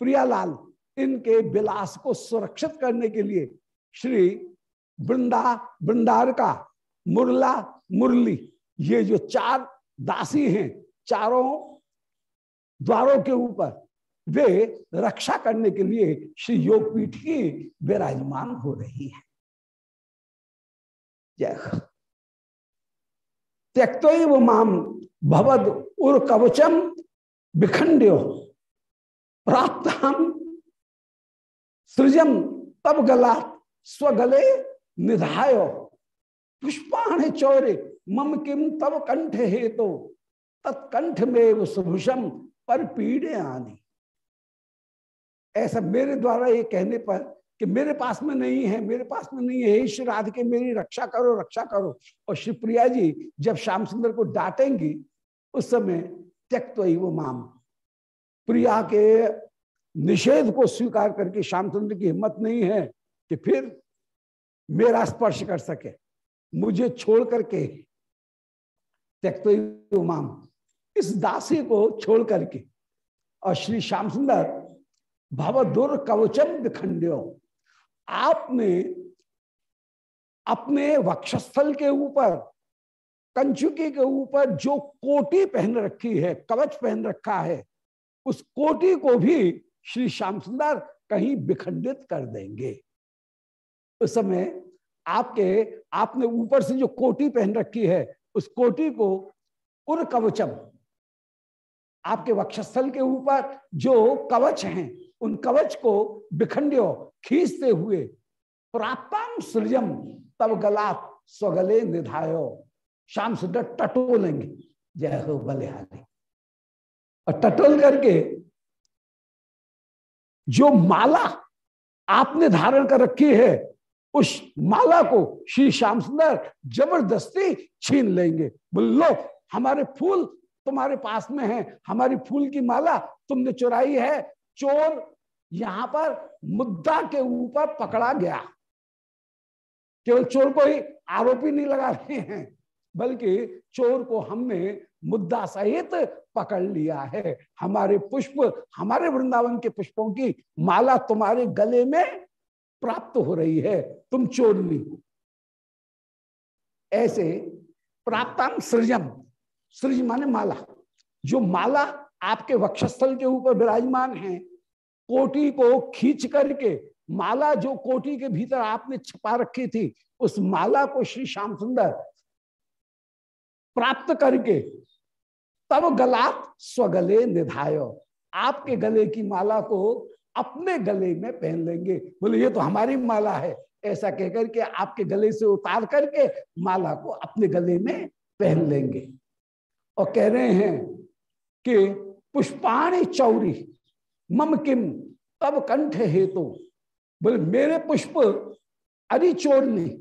प्रियालाल इनके विलास को सुरक्षित करने के लिए श्री वृंदा वृंदार का मुरला, मुरली, ये जो चार दासी हैं, चारों द्वारों के ऊपर। वे रक्षा करने के लिए श्री योगपीठ की विराजमान हो रही है। जय त्यक्तो माम भवद उर कवचम विखंड्यो। प्राप्त हम सृजम तब गला स्वगले निधाय। पुष्पाण चौरे मम किम तब कंठ हे तो तत्कंठ में सुभूषम पर पीड़े आनी। ऐसा मेरे द्वारा ये कहने पर कि मेरे पास में नहीं है, मेरे पास में नहीं है श्री राधिके मेरी रक्षा करो रक्षा करो। और श्री प्रिया जी जब श्याम सुंदर को डांटेंगी, उस समय त्यक्त तो वो माम। प्रिया के निषेध को स्वीकार करके श्याम सुंदर की हिम्मत नहीं है कि फिर मेरा स्पर्श कर सके। मुझे छोड़ करके त्यक्त तो वो माम। इस दासी को छोड़ करके। और श्री श्याम सुंदर भवदुर कवचम विखंड्यो आपने अपने वक्षस्थल के ऊपर, कंचुकी के ऊपर जो कोटी पहन रखी है, कवच पहन रखा है, उस कोटी को भी श्री श्याम सुंदर कहीं विखंडित कर देंगे। उस समय आपके, आपने ऊपर से जो कोटी पहन रखी है, उस कोटी को उर कवचम आपके वक्षस्थल के ऊपर जो कवच हैं, उन कवच को बिखंडियो खींचते हुए प्राप्ताम सृजम तब गला स्वगले निधायो। शाम सुंदर टटोलेंगे जय हो बलिहारी। और टटोल करके जो माला आपने धारण कर रखी है, उस माला को श्री श्याम सुंदर ज़बरदस्ती छीन लेंगे। बोलो, हमारे फूल तुम्हारे पास में है, हमारी फूल की माला तुमने चुराई है, चोर यहाँ पर मुद्दा के ऊपर पकड़ा गया। केवल चोर को ही आरोपी नहीं लगा रहे हैं, बल्कि चोर को हमने मुद्दा सहित पकड़ लिया है। हमारे पुष्प, हमारे वृंदावन के पुष्पों की माला तुम्हारे गले में प्राप्त हो रही है, तुम चोर नहीं हो। ऐसे प्राप्तम सृजम सृज माने माला। जो माला आपके वक्षस्थल के ऊपर विराजमान है कोटी को खींच करके, माला जो कोटी के भीतर आपने छपा रखी थी, उस माला को श्री श्याम सुंदर प्राप्त करके, तब गलात, स्वगले निधायो। आपके गले की माला को अपने गले में पहन लेंगे। बोले, ये तो हमारी माला है। ऐसा कहकर के आपके गले से उतार करके माला को अपने गले में पहन लेंगे। और कह रहे हैं कि पुष्पाणी चौरी, मम किम, तब कंठ हे तो बोले, मेरे पुष्प अरे चोर नहीं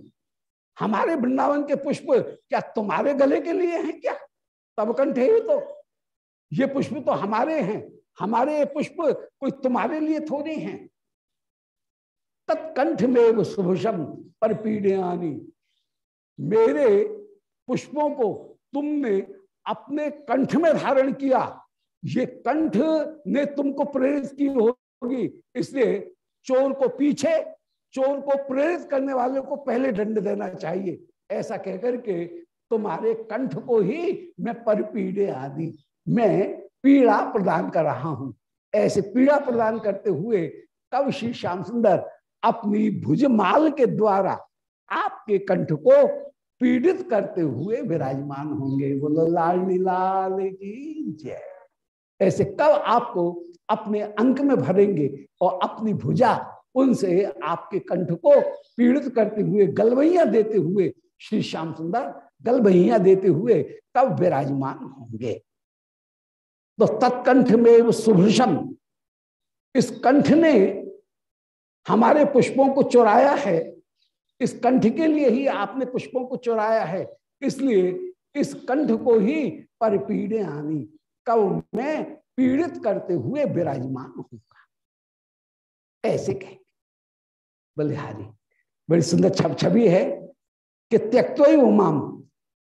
हमारे वृंदावन के पुष्प क्या तुम्हारे गले के लिए हैं क्या? तब कंठ है तो ये पुष्प तो हमारे हैं, हमारे पुष्प कोई तुम्हारे लिए थोड़े हैं। तत्कंठ में शुभम पर पीड़ियानी मेरे पुष्पों को तुमने अपने कंठ में धारण किया। ये कंठ ने तुमको प्रेरित की होगी। इसलिए चोर को पीछे, चोर को प्रेरित करने वाले को पहले दंड देना चाहिए। ऐसा कहकर के तुम्हारे कंठ को ही मैं परपीड़े आदि, मैं पीड़ा प्रदान कर रहा हूँ। ऐसे पीड़ा प्रदान करते हुए तब श्री श्याम सुंदर अपनी भुजमाल के द्वारा आपके कंठ को पीड़ित करते हुए विराजमान होंगे। बोलो लाल लाल की जय। ऐसे कब आपको अपने अंक में भरेंगे और अपनी भुजा उनसे आपके कंठ को पीड़ित करते हुए गलवैया देते हुए, श्री श्याम सुंदर गलवैया देते हुए कब विराजमान होंगे? तो तत्कंठ में सुभृषम इस कंठ ने हमारे पुष्पों को चुराया है। इस कंठ के लिए ही आपने पुष्पों को चुराया है। इसलिए इस कंठ को ही परिपीड़े आनी। कब मैं पीड़ित करते हुए विराजमान होगा ऐसे कहेंगे बलिहारी, बड़ी सुंदर छप छवि है कि त्यक्त उमाम,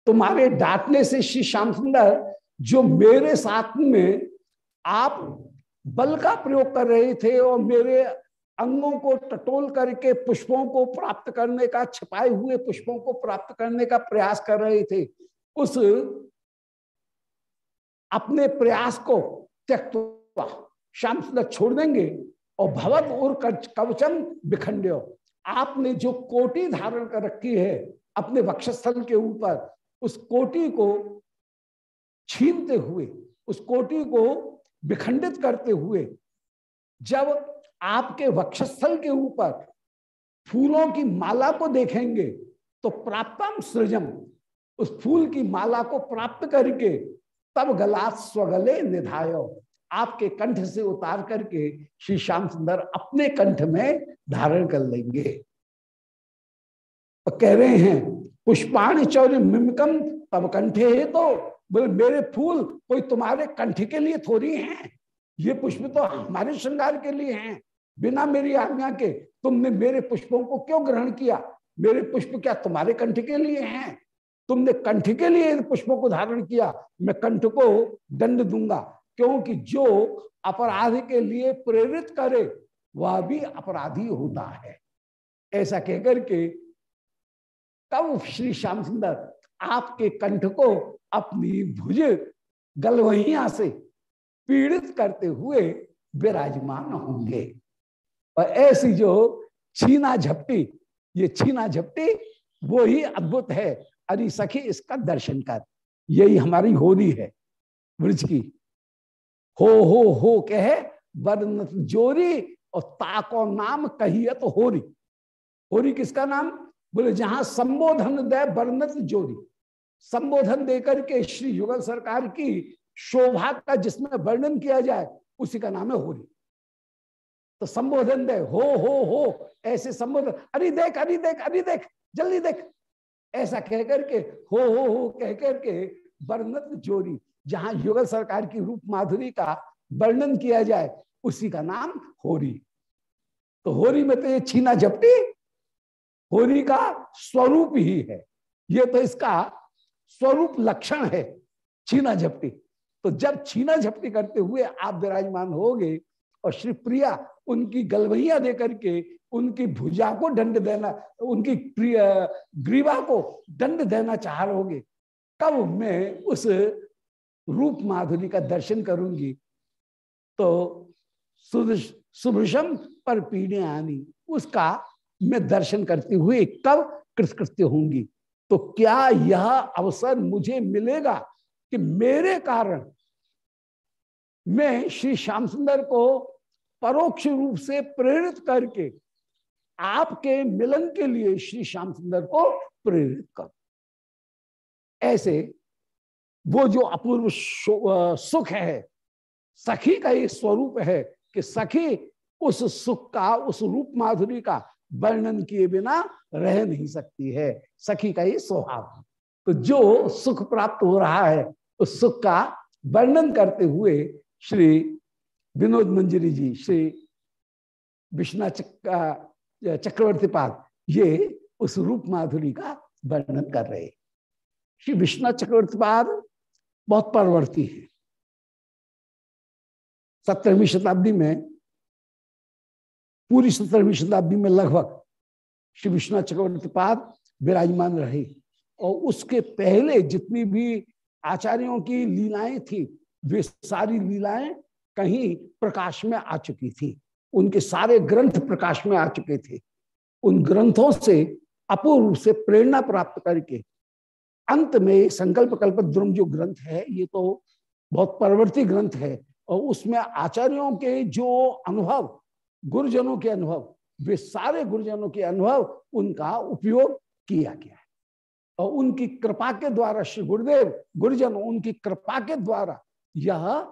तुम्हारे डांटने से श्री श्याम सुंदर, जो मेरे साथ में आप बल का प्रयोग कर रहे थे और मेरे अंगों को टटोल करके पुष्पों को प्राप्त करने का, छिपाए हुए पुष्पों को प्राप्त करने का प्रयास कर रहे थे। उस अपने प्रयास को त्यक्त श्याम सुंदर छोड़ देंगे और भवत और कवचम बिखंड्यो आपने जो कोटि धारण कर रखी है अपने वक्षस्थल के ऊपर, उस कोटि को छीनते हुए, उस कोटि को विखंडित करते हुए, जब आपके वक्षस्थल के ऊपर फूलों की माला को देखेंगे तो प्राप्तम सृजम। उस फूल की माला को प्राप्त करके तब गला स्वगले निधायो। आपके कंठ से उतार करके श्री श्याम सुंदर अपने कंठ में धारण कर लेंगे। कह रहे हैं, पुष्पाण चौर मिमकम, तब कंठे है तो बोले, मेरे फूल कोई तुम्हारे कंठ के लिए थोड़ी हैं? ये पुष्प तो हमारे श्रृंगार के लिए हैं। बिना मेरी आज्ञा के तुमने मेरे पुष्पों को क्यों ग्रहण किया? मेरे पुष्प क्या तुम्हारे कंठ के लिए हैं? तुमने कंठ के लिए इन पुष्पों को धारण किया? मैं कंठ को दंड दूँगा, क्योंकि जो अपराध के लिए प्रेरित करे, वह भी अपराधी होता है। ऐसा कहकर के तब श्री श्याम सुंदर आपके कंठ को अपनी भुज गलवहिया से पीड़ित करते हुए विराजमान होंगे। और ऐसी जो छीना झपटी, ये छीना झपटी, वो ही अद्भुत है। अरे सखी, इसका दर्शन कर। यही हमारी होली है। ब्रज की, हो हो हो कहे वर्णत जोरी और ताको नाम कहिए तो होरी। होरी किसका नाम? बोले, जहाँ संबोधन दे वर्णत जोरी। संबोधन देकर के श्री युगल सरकार की शोभा का जिसमें वर्णन किया जाए, उसी का नाम है होरी। तो संबोधन दे, हो हो हो, ऐसे संबोधन। अरे देख अरे देख अरे देख, जल्दी देख। ऐसा कह करके, हो हो हो, कह करके वर्णत जोरी जहाँ युगल सरकार की रूप माधुरी का वर्णन किया जाए, उसी का नाम होरी। तो होरी में तो ये छीना झपटी, होरी का स्वरूप ही है। ये तो इसका स्वरूप लक्षण है, छीना झपटी। तो जब छीना झपटी करते हुए आप विराजमान होगे और श्री प्रिया, उनकी गलवैया दे करके उनकी भुजा को दंड देना, उनकी प्रिय, ग्रीवा को दंड देना चाह रहोगे कब मैं उस रूप माधुरी का दर्शन करूँगी। तो सुभृशम पर पीढ़े आनी, उसका मैं दर्शन करते हुए कब कृतकृत्य होंगी। तो क्या यह अवसर मुझे मिलेगा कि मेरे कारण मैं श्री श्याम सुंदर को परोक्ष रूप से प्रेरित करके आपके मिलन के लिए श्री श्याम सुंदर को प्रेरित कर। ऐसे वो जो अपूर्व सुख है, सखी का ये स्वरूप है कि सखी उस सुख का, उस रूप माधुरी का वर्णन किए बिना रह नहीं सकती है। सखी का ये स्वभाव तो जो सुख प्राप्त हो रहा है, उस सुख का वर्णन करते हुए श्री विनोद मंजरी जी श्री विश्वनाथ चक्रवर्ती पाद ये उस रूप माधुरी का वर्णन कर रहे श्री विश्वनाथ चक्रवर्ती पाद बहुत परवर्ती है। सत्रहवीं शताब्दी में, पूरी सत्रहवीं शताब्दी में लगभग श्री विश्वनाथ चक्रवर्ती पाद विराजमान रहे। और उसके पहले जितनी भी आचार्यों की लीलाएँ थी, वे सारी लीलाएँ कहीं प्रकाश में आ चुकी थी। उनके सारे ग्रंथ प्रकाश में आ चुके थे। उन ग्रंथों से अपूर्व से प्रेरणा प्राप्त करके अंत में संकल्प कल्प द्रुम जो ग्रंथ है, ये तो बहुत परवर्ती ग्रंथ है और उसमें आचार्यों के जो अनुभव, गुरुजनों के अनुभव, वे सारे गुरुजनों के अनुभव उनका उपयोग किया गया है। और उनकी कृपा के द्वारा श्री गुरुदेव, गुरुजन उनकी कृपा के द्वारा यह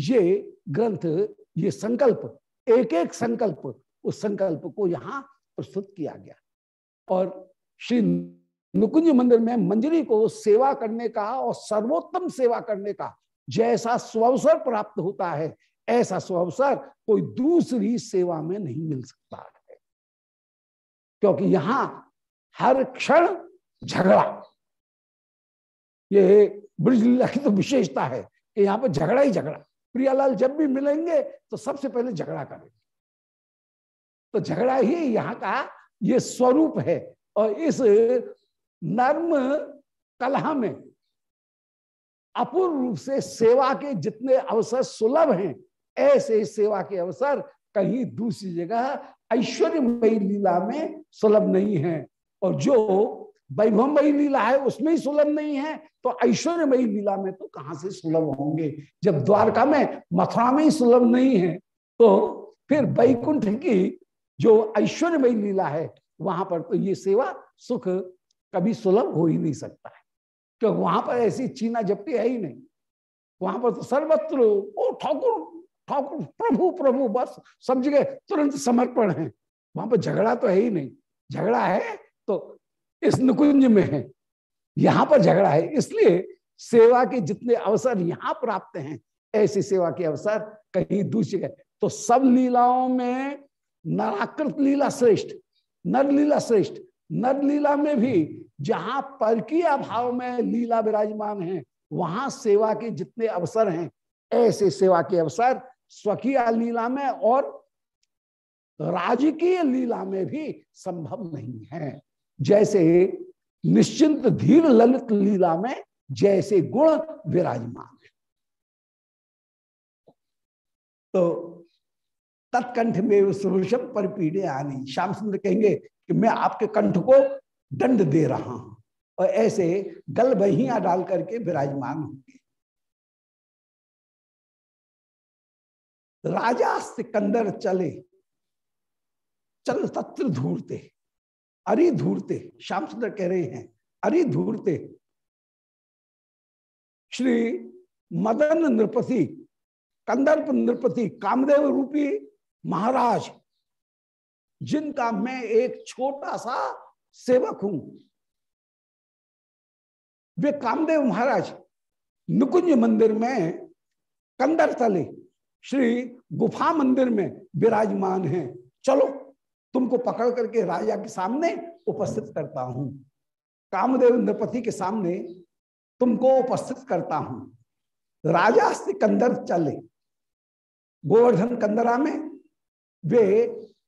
ये ग्रंथ, ये संकल्प एक एक संकल्प, उस संकल्प को यहाँ प्रस्तुत किया गया। और श्री नुकुंज मंदिर में मंजरी को सेवा करने का और सर्वोत्तम सेवा करने का जैसा स्वअवसर प्राप्त होता है, ऐसा स्वअवसर कोई दूसरी सेवा में नहीं मिल सकता है। क्योंकि यहाँ हर क्षण झगड़ा। ये ब्रजलीला की तो विशेषता है कि यहाँ पर झगड़ा ही झगड़ा। प्रियालाल जब भी मिलेंगे तो सबसे पहले झगड़ा करेंगे। तो झगड़ा ही यहाँ का ये स्वरूप है और इस नर्म कलह में अपूर्व रूप से सेवा के जितने अवसर सुलभ हैं, ऐसे सेवा के अवसर कहीं दूसरी जगह ऐश्वर्यमयी लीला में सुलभ नहीं है। और जो वैभवमयी लीला है, उसमें ही सुलभ नहीं है तो ऐश्वर्यमयी लीला में तो कहाँ से सुलभ होंगे? जब द्वारका में मथुरा में ही सुलभ नहीं है तो फिर वैकुंठ की जो ऐश्वर्यमयी लीला है, वहाँ पर तो ये सेवा सुख कभी सुलभ हो ही नहीं सकता है। क्योंकि वहाँ पर ऐसी चीना जपटी है ही नहीं। वहाँ पर तो सर्वत्र, ओ ठाकुर ठाकुर, प्रभु प्रभु, बस समझ गए तुरंत समर्पण है। वहाँ पर झगड़ा तो है ही नहीं। झगड़ा है तो इस निकुंज में है। यहाँ पर झगड़ा है, इसलिए सेवा के जितने अवसर यहाँ प्राप्त हैं, ऐसी सेवा के अवसर कहीं दूसरी तो सब लीलाओं में नराकृत लीला श्रेष्ठ, नर लीला श्रेष्ठ, नर लीला में भी जहाँ पर की अभाव में लीला विराजमान है, वहाँ सेवा के जितने अवसर हैं, ऐसे सेवा के अवसर स्वकीय लीला में और राजकीय लीला में भी संभव नहीं है। जैसे निश्चिंत धीर ललित लीला में जैसे गुण विराजमान है। तो तत्कंठ में सुभुषम परिपीड़े आनी श्याम सुंदर कहेंगे कि मैं आपके कंठ को दंड दे रहा हूँ और ऐसे गल बहिया डाल करके विराजमान होंगे राजा सिकंदर चले चल तत्र धूरते अरे धूरते, श्याम सुंदर कह रहे हैं, अरे धूरते। श्री मदन नृपति, कंदर्प नृपति, कामदेव रूपी महाराज, जिनका मैं एक छोटा सा सेवक हूँ। वे कामदेव महाराज, नुकुंज मंदिर में कंदर तले, श्री गुफा मंदिर में विराजमान हैं। चलो। तुमको पकड़ करके राजा के सामने उपस्थित करता हूँ। कामदेव नृपति के सामने तुमको उपस्थित करता हूँ। राजा से कंदर चले, गोवर्धन कंदरा में, वे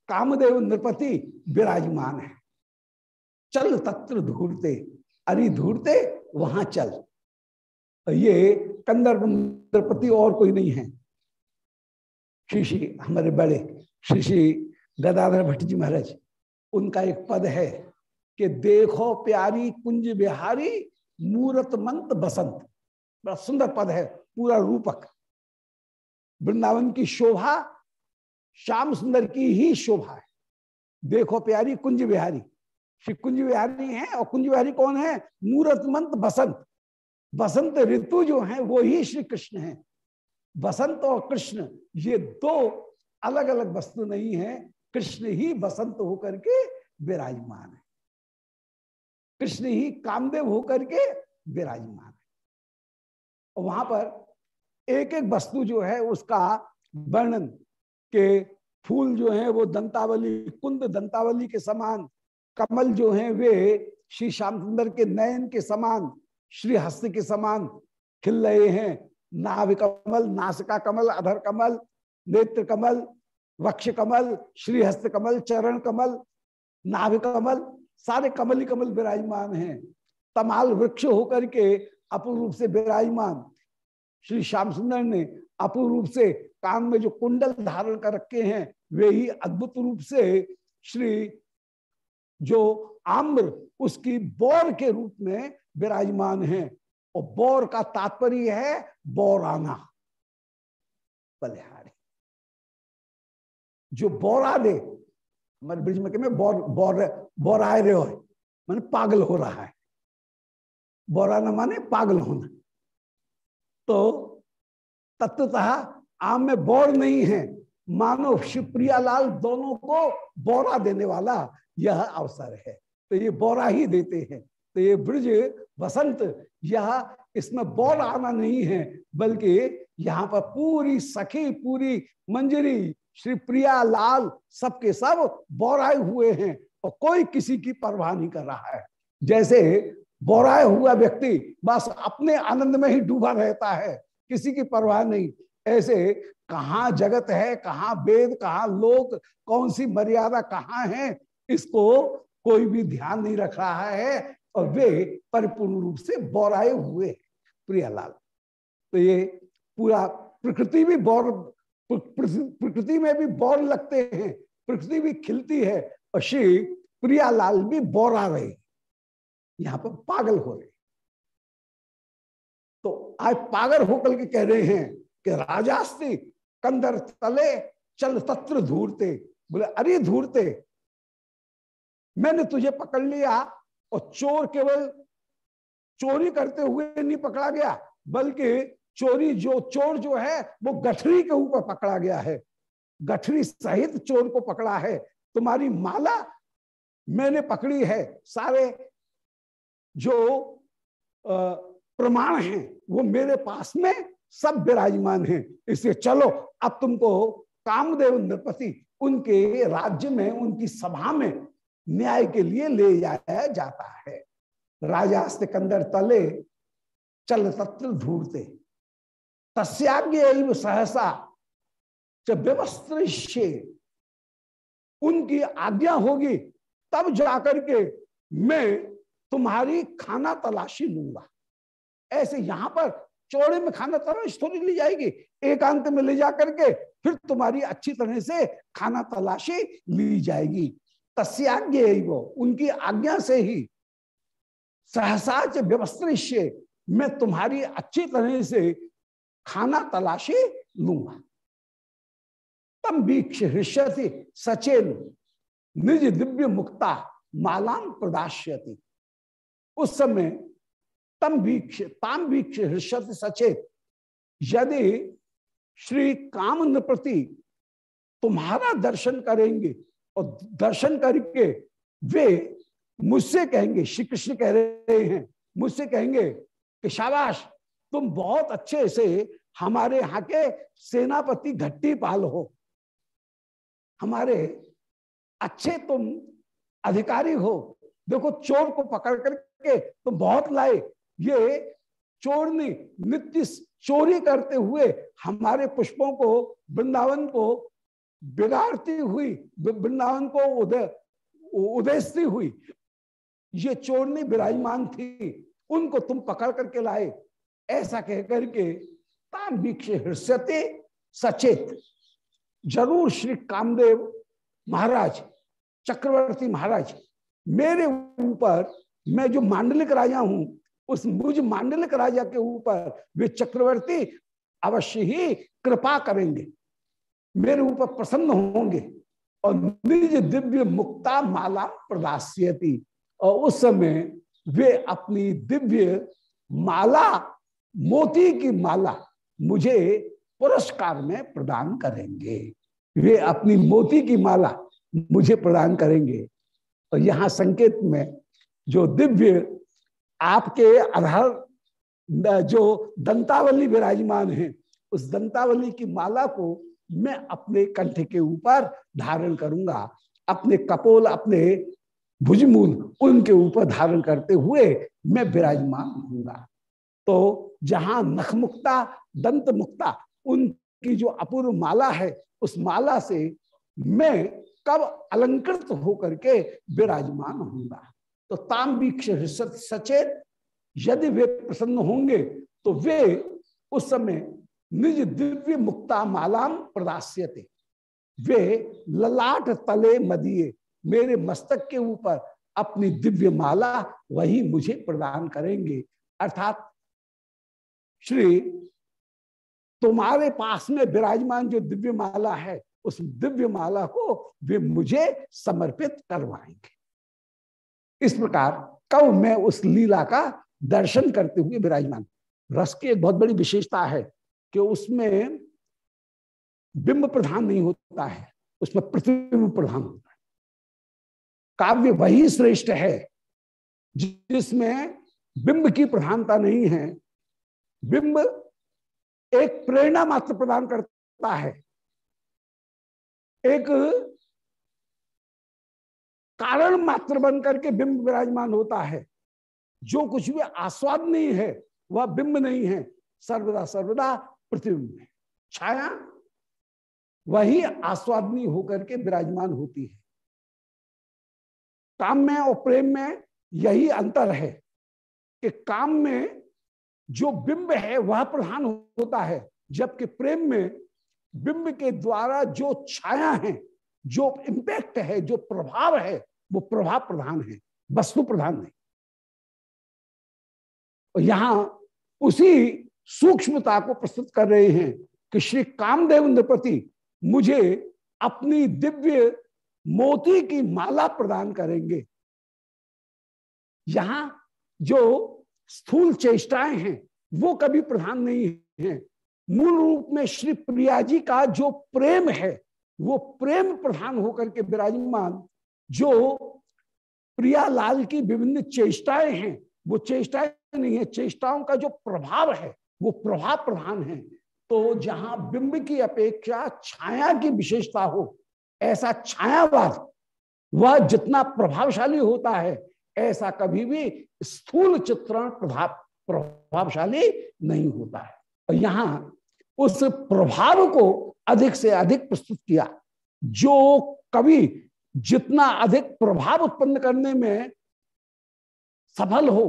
कामदेव नृपति विराजमान है। चल तत्र धूरते, अरे धूरते, वहाँ चल। ये कंदर नृपति और कोई नहीं है। श्री श्री हमारे बड़े श्री श्री गदाधर भट्ट जी महाराज, उनका एक पद है कि देखो प्यारी कुंज बिहारी, मूरत मंत बसंत। बड़ा सुंदर पद है, पूरा रूपक। वृंदावन की शोभा, श्याम सुंदर की ही शोभा है। देखो प्यारी कुंज बिहारी। श्री कुंज बिहारी हैं और कुंज बिहारी कौन है? मूरत मंत बसंत। बसंत ऋतु जो है, वो ही श्री कृष्ण है। बसंत और कृष्ण, ये दो अलग अलग वस्तु नहीं है। कृष्ण ही बसंत होकर के विराजमान है। कृष्ण ही कामदेव होकर के विराजमान है। वहाँ पर एक एक वस्तु जो है, उसका वर्णन के फूल जो है, वो दंतावली, कुंद दंतावली के समान, कमल जो है, वे श्री श्याम सुंदर के नयन के समान, श्री हस्त के समान खिल रहे हैं। नाभ कमल नासिका कमल, अधर कमल, नेत्र कमल वक्ष कमल, श्रीहस्त कमल, चरण कमल, नाभ कमल, सारे कमल ही कमल विराजमान हैं। तमाल वृक्ष होकर के अपूर्ण रूप से विराजमान। श्री श्याम सुंदर ने अपूर्ण रूप से कान में जो कुंडल धारण कर रखे हैं, वे ही अद्भुत रूप से श्री जो आम्र, उसकी बौर के रूप में विराजमान है। और बौर का तात्पर्य है बौराना। बलिहारी। जो बौरा दे। हमारे ब्रिज में कहते बौर बौर, बौराए रहे हो माने पागल हो रहा है। बोरा बौराना माने पागल होना। तो तत्वतः आम में बौर नहीं है। मानो शिवप्रिया लाल दोनों को बौरा देने वाला यह अवसर है। तो ये बौरा ही देते हैं। तो ये ब्रज वसंत, यह इसमें बौर आना नहीं है, बल्कि यहाँ पर पूरी सखी, पूरी मंजरी श्री प्रिया लाल सबके सब बौराए हुए हैं और कोई किसी की परवाह नहीं कर रहा है। जैसे बौराए हुआ व्यक्ति बस अपने आनंद में ही डूबा रहता है, किसी की परवाह नहीं। ऐसे कहा जगत है, कहाँ वेद, कहाँ लोक, कौन सी मर्यादा कहाँ है, इसको कोई भी ध्यान नहीं रख रहा है और वे परिपूर्ण रूप से बोराए हुए प्रियालाल तो ये पूरा प्रकृति भी बौर प्रकृति में भी बौर लगते हैं, प्रकृति भी खिलती है और श्री प्रियालाल भी बौरा रहे यहाँ पर पागल हो रहे तो आज पागल होकर के कह रहे हैं कि राजास्ति कंदर तले चल तत्र धूरते। बोले, अरे धूरते, मैंने तुझे पकड़ लिया और चोर केवल चोरी करते हुए नहीं पकड़ा गया, बल्कि चोरी जो, चोर जो है, वो गठरी के ऊपर पकड़ा गया है। गठरी सहित चोर को पकड़ा है। तुम्हारी माला मैंने पकड़ी है। सारे जो प्रमाण हैं, वो मेरे पास में सब विराजमान हैं। इसलिए चलो, अब तुमको कामदेव नृपति उनके राज्य में, उनकी सभा में न्याय के लिए ले जाया जाता है। राजा सिकंदर तले चल तत्र ढूंढते। तस्याज्ञ सहसा च व्यवस्थिष्य। उनकी आज्ञा होगी, तब जाकर के मैं तुम्हारी खाना तलाशी लूँगा। ऐसे यहाँ पर चौड़े में खाना तलाश थोड़ी ली जाएगी, एकांत में ले जाकर के फिर तुम्हारी अच्छी तरह से खाना तलाशी ली जाएगी। तस्याज्ञ वो उनकी आज्ञा से ही सहसाच व्यवस्थिष्य, मैं तुम्हारी अच्छी तरह से खाना तलाशी लूँगा। तम वीक्ष हृष्यति सचेन, निज दिव्य मुक्ता मालाम प्रदाश्यति उस समय तम वीक्ष ताम वीक्ष हृष्यति सचेत, यदि श्री काम प्रति तुम्हारा दर्शन करेंगे और दर्शन करके वे मुझसे कहेंगे, श्री कृष्ण कह रहे हैं, मुझसे कहेंगे कि शाबाश तुम बहुत अच्छे से हमारे यहाँ के सेनापति घट्टी पाल हो। हमारे अच्छे तुम अधिकारी हो। देखो, चोर को पकड़ करके तुम बहुत लाए। ये चोरनी नित्य चोरी करते हुए हमारे पुष्पों को, वृंदावन को बिगाड़ती हुई, वृंदावन को उदय उदयती हुई, ये चोरनी विराजमान थी। उनको तुम पकड़ करके लाए। ऐसा कह करके ताम हृष्यते सचेत। ज़रूर श्री कामदेव महाराज, चक्रवर्ती महाराज, मेरे ऊपर, मैं जो मांडलिक राजा हूँ, उस मुझ मांडलिक राजा के ऊपर वे चक्रवर्ती अवश्य ही कृपा करेंगे। मेरे ऊपर प्रसन्न होंगे और निज दिव्य मुक्ता माला प्रदास्यति। और उस समय वे अपनी दिव्य माला मोती की माला मुझे पुरस्कार में प्रदान करेंगे। वे अपनी मोती की माला मुझे प्रदान करेंगे। और यहाँ संकेत में जो दिव्य आपके आधार, जो दंतावली विराजमान है, उस दंतावली की माला को मैं अपने कंठ के ऊपर धारण करूँगा। अपने कपोल, अपने भुजमूल उनके ऊपर धारण करते हुए मैं विराजमान होऊँगा। तो जहाँ नखमुक्ता दंत मुक्ता उनकी जो अपूर्व माला है, उस माला से मैं कब अलंकृत होकर के विराजमान होऊँगा? तो ताम वीक्ष सचेत, यदि वे प्रसन्न होंगे तो वे उस समय निज दिव्य मुक्ता मालाम प्रदास्यते। वे ललाट तले मदिए मेरे मस्तक के ऊपर अपनी दिव्य माला वही मुझे प्रदान करेंगे। अर्थात श्री, तुम्हारे पास में विराजमान जो दिव्य माला है, उस दिव्य माला को वे मुझे समर्पित करवाएँगे। इस प्रकार कब मैं उस लीला का दर्शन करते हुए विराजमान। रस की एक बहुत बड़ी विशेषता है कि उसमें बिंब प्रधान नहीं होता है, उसमें प्रतिबिंब प्रधान होता है। काव्य वही श्रेष्ठ है जिसमें बिंब की प्रधानता नहीं है बिंब एक प्रेरणा मात्र प्रदान करता है। एक कारण मात्र बन करके बिंब विराजमान होता है। जो कुछ भी आस्वाद नहीं है, वह बिंब नहीं है। सर्वदा सर्वदा प्रतिबिंब है। छाया वही आस्वादनी होकर के विराजमान होती है। काम में और प्रेम में यही अंतर है कि काम में जो बिंब है वह प्रधान होता है, जबकि प्रेम में बिंब के द्वारा जो छाया है, जो इंपैक्ट है, जो प्रभाव है, वो प्रभाव प्रधान है, वस्तु प्रधान नहीं। यहाँ उसी सूक्ष्मता को प्रस्तुत कर रहे हैं कि श्री कामदेव नृपति मुझे अपनी दिव्य मोती की माला प्रदान करेंगे। यहाँ जो स्थूल चेष्टाएँ हैं, वो कभी प्रधान नहीं है। मूल रूप में श्री प्रिया जी का जो प्रेम है, वो प्रेम प्रधान होकर के विराजमान, जो प्रियालाल की विभिन्न चेष्टाएँ हैं, वो चेष्टाएँ नहीं है, चेष्टाओं का जो प्रभाव है, वो प्रभाव प्रधान है। तो जहाँ बिंब की अपेक्षा छाया की विशेषता हो, ऐसा छायावाद, वह जितना प्रभावशाली होता है ऐसा कभी भी स्थूल चित्रण प्रभाव प्रभावशाली नहीं होता है। और यहाँ उस प्रभाव को अधिक से अधिक प्रस्तुत किया। जो कवि जितना अधिक प्रभाव उत्पन्न करने में सफल हो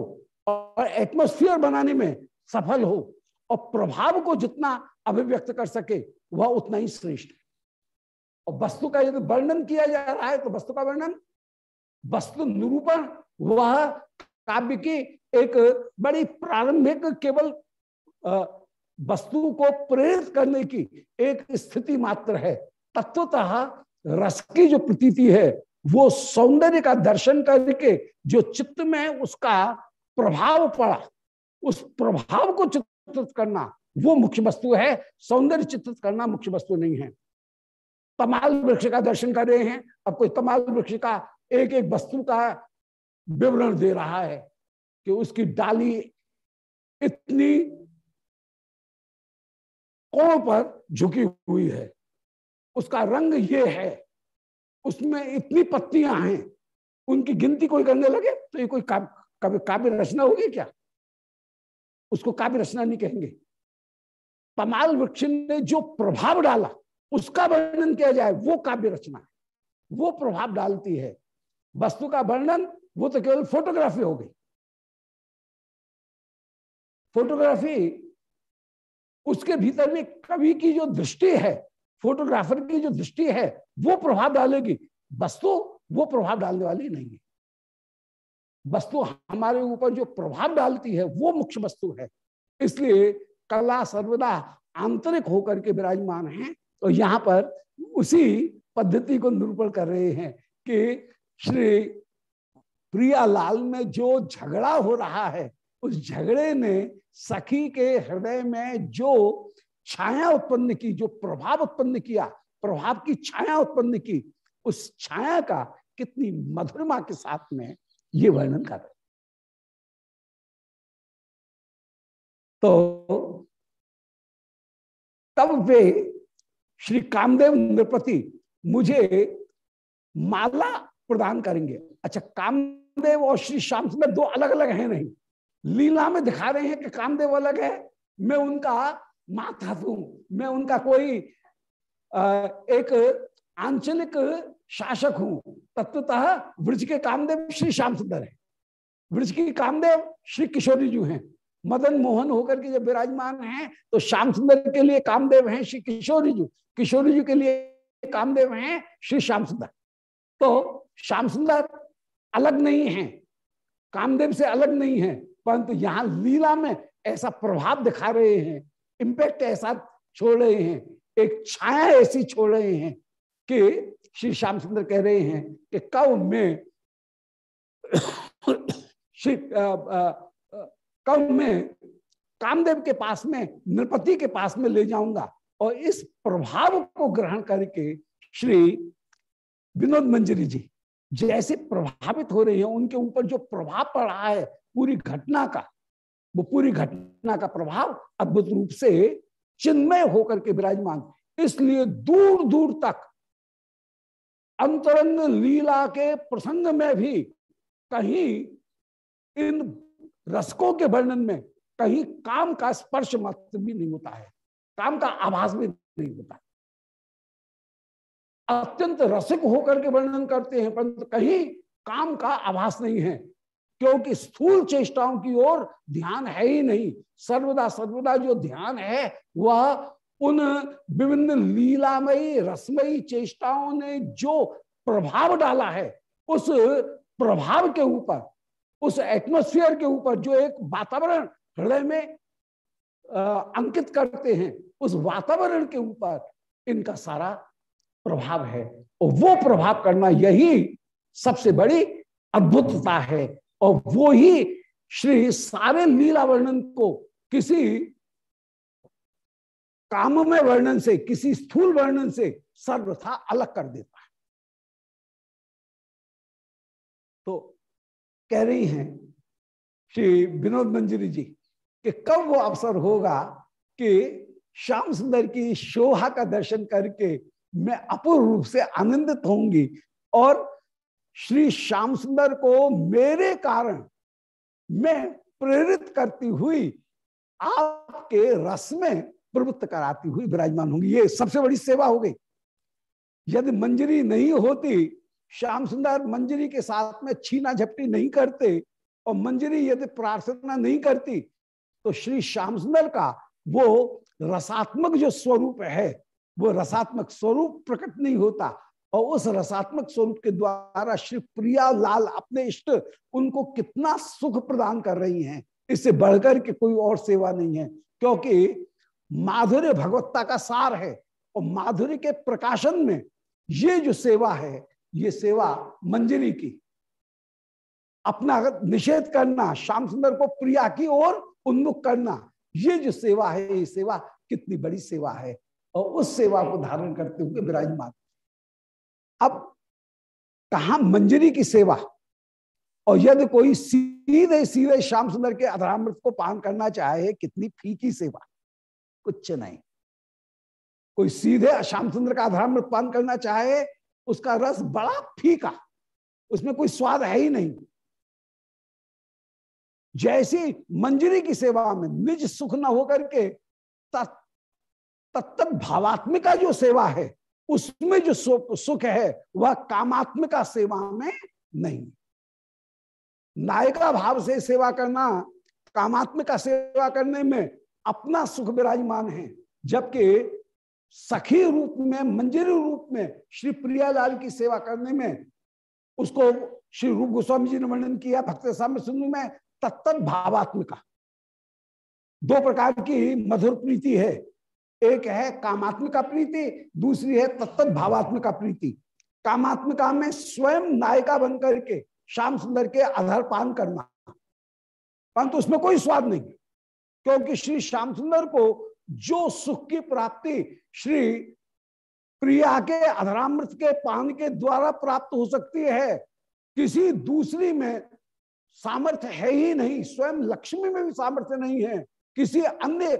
और एटमोस्फियर बनाने में सफल हो और प्रभाव को जितना अभिव्यक्त कर सके, वह उतना ही श्रेष्ठ है। और वस्तु का यदि वर्णन किया जा रहा है तो वस्तु का वर्णन वस्तु निरूपण, वह काव्य की एक बड़ी प्रारंभिक केवल वस्तु को प्रेरित करने की एक स्थिति मात्र है। तत्वतः रस की जो प्रतीति है, वो सौंदर्य का दर्शन करके जो चित्त में उसका प्रभाव पड़ा, उस प्रभाव को चित्रित करना वो मुख्य वस्तु है। सौंदर्य चित्रित करना मुख्य वस्तु नहीं है। तमाल वृक्ष का दर्शन कर रहे हैं। अब कोई तमाल वृक्ष का एक एक वस्तु का विवरण दे रहा है कि उसकी डाली इतनी कोण पर झुकी हुई है। उसका रंग ये है, उसमें इतनी पत्तियाँ हैं, उनकी गिनती कोई करने लगे? तो ये कोई काव्य काव्य रचना होगी क्या? उसको काव्य रचना नहीं कहेंगे। तमाल वृक्ष ने जो प्रभाव डाला, उसका वर्णन किया जाए, वो काव्य रचना है। वो प्रभाव डालती है। वस्तु का वर्णन, वो तो केवल फोटोग्राफी हो गई। फोटोग्राफी उसके भीतर में कवि की जो दृष्टि है फोटोग्राफर की जो दृष्टि है, वो प्रभाव डालेगी। वस्तु वो प्रभाव डालने वाली नहीं है। वस्तु हमारे ऊपर जो प्रभाव डालती है, वो मुख्य वस्तु है। इसलिए कला सर्वदा आंतरिक होकर के विराजमान है। तो यहाँ पर उसी पद्धति को निरूपण कर रहे हैं कि श्री प्रियालाल में जो झगड़ा हो रहा है, उस झगड़े ने सखी के हृदय में जो छाया उत्पन्न की, जो प्रभाव उत्पन्न किया, प्रभाव की छाया उत्पन्न की, उस छाया का कितनी मधुरमा के साथ में ये वर्णन कर तो तब वे श्री कामदेव नृपति मुझे माला प्रदान करेंगे। अच्छा कामदेव और श्री श्याम सुंदर दो अलग अलग हैं नहीं। लीला में दिखा रहे हैं कि कामदेव अलग है। मैं उनका माता हूँ। मैं उनका कोई एक आंचलिक शासक हूँ। तत्वतः ब्रज के कामदेव श्री श्याम सुंदर है। ब्रज की कामदेव श्री किशोरी जी हैं। मदन मोहन होकर के जब विराजमान हैं तो श्याम सुंदर के लिए कामदेव हैं श्री किशोरी जी। किशोरी जी के लिए कामदेव हैं श्री श्याम सुंदर। तो श्याम सुंदर अलग नहीं है, कामदेव से अलग नहीं है, परंतु यहाँ लीला में ऐसा प्रभाव दिखा रहे हैं इंपैक्ट ऐसा छोड़ रहे हैं, एक छाया ऐसी छोड़ रहे हैं कि श्री श्याम सुंदर कह रहे हैं कि कब में, श्री कब में कामदेव के पास में, नृपति के पास में ले जाऊँगा और इस प्रभाव को ग्रहण करके श्री विनोद मंजरी जी जैसे प्रभावित हो रही है, उनके ऊपर जो प्रभाव पड़ रहा है, पूरी घटना का, वो पूरी घटना का प्रभाव अद्भुत रूप से चिन्मय होकर के विराजमान। इसलिए दूर दूर तक अंतरंग लीला के प्रसंग में भी कहीं इन रसकों के वर्णन में कहीं काम का स्पर्श मात्र भी नहीं होता है, काम का आभास भी नहीं होता। अत्यंत रसिक होकर के वर्णन करते हैं, परंतु कहीं काम का आभास नहीं है, क्योंकि स्थूल चेष्टाओं की ओर ध्यान है ही नहीं। सर्वदा सर्वदा जो ध्यान है, वह उन विभिन्न लीलामयी, रसमयी चेष्टाओं ने जो प्रभाव डाला है, उस प्रभाव के ऊपर, उस एटमोस्फियर के ऊपर जो एक वातावरण हृदय में अंकित करते हैं, उस वातावरण के ऊपर इनका सारा प्रभाव है। और वो प्रभाव करना यही सबसे बड़ी अद्भुतता है। और वो ही श्री सारे लीला वर्णन को किसी काम में वर्णन से, किसी स्थूल वर्णन से सर्वथा अलग कर देता है। तो कह रही हैं श्री विनोद मंजरी जी कि कब वो अवसर होगा कि श्याम सुंदर की शोभा का दर्शन करके मैं अपूर्व रूप से आनंदित होंगी और श्री श्याम सुंदर को मेरे कारण मैं प्रेरित करती हुई आपके रस में प्रवृत्त कराती हुई विराजमान होंगी ये सबसे बड़ी सेवा हो गई। यदि मंजरी नहीं होती, श्याम सुंदर मंजरी के साथ में छीना झपटी नहीं करते और मंजरी यदि प्रार्थना नहीं करती तो श्री श्याम सुंदर का वो रसात्मक जो स्वरूप है वो रसात्मक स्वरूप प्रकट नहीं होता और उस रसात्मक स्वरूप के द्वारा श्री प्रिया लाल अपने इष्ट उनको कितना सुख प्रदान कर रही हैं, इससे बढ़कर के कोई और सेवा नहीं है, क्योंकि माधुर्य भगवत्ता का सार है और माधुर्य के प्रकाशन में ये जो सेवा है, ये सेवा मंजरी की। अपना निषेध करना, श्याम सुंदर को प्रिया की ओर उन्मुख करना, ये जो सेवा है, ये सेवा कितनी बड़ी सेवा है। और उस सेवा को धारण करते हुए विराजमान। अब कहा मंजरी की सेवा? और यदि कोई सीधे सीधे श्याम सुंदर के अधरामृत को पान करना चाहे, कितनी फीकी सेवा? कुछ नहीं। कोई सीधे श्याम सुंदर का आधार पान करना चाहे, उसका रस बड़ा फीका। उसमें कोई स्वाद है ही नहीं। जैसी मंजरी की सेवा में निज सुख न होकर के तत्त भावात्मिका जो सेवा है, उसमें जो सुख है, वह कामात्मिका सेवा में नहीं। नायिका भाव से सेवा करना, कामात्मिका सेवा करने में अपना सुख विराजमान है, जबकि सखी रूप में मंजरी रूप में श्री प्रियालाल की सेवा करने में, उसको श्री रूप गोस्वामी जी ने वर्णन किया, भक्त साम्य सिंधु में तत्त भावात्मिका। दो प्रकार की मधुर प्रीति है एक है कामात्मिका प्रीति दूसरी है तत्त भावात्मिका प्रीति कामात्मिका में स्वयं नायिका बनकर के, श्याम सुंदर के आधार पान करना। परंतु उसमें कोई स्वाद नहीं, क्योंकि श्री श्याम सुंदर को जो सुख की प्राप्ति श्री प्रिया के अधरामृत के पान के द्वारा प्राप्त हो सकती है, किसी दूसरी में सामर्थ्य है ही नहीं। स्वयं लक्ष्मी में भी सामर्थ्य नहीं है। किसी अन्य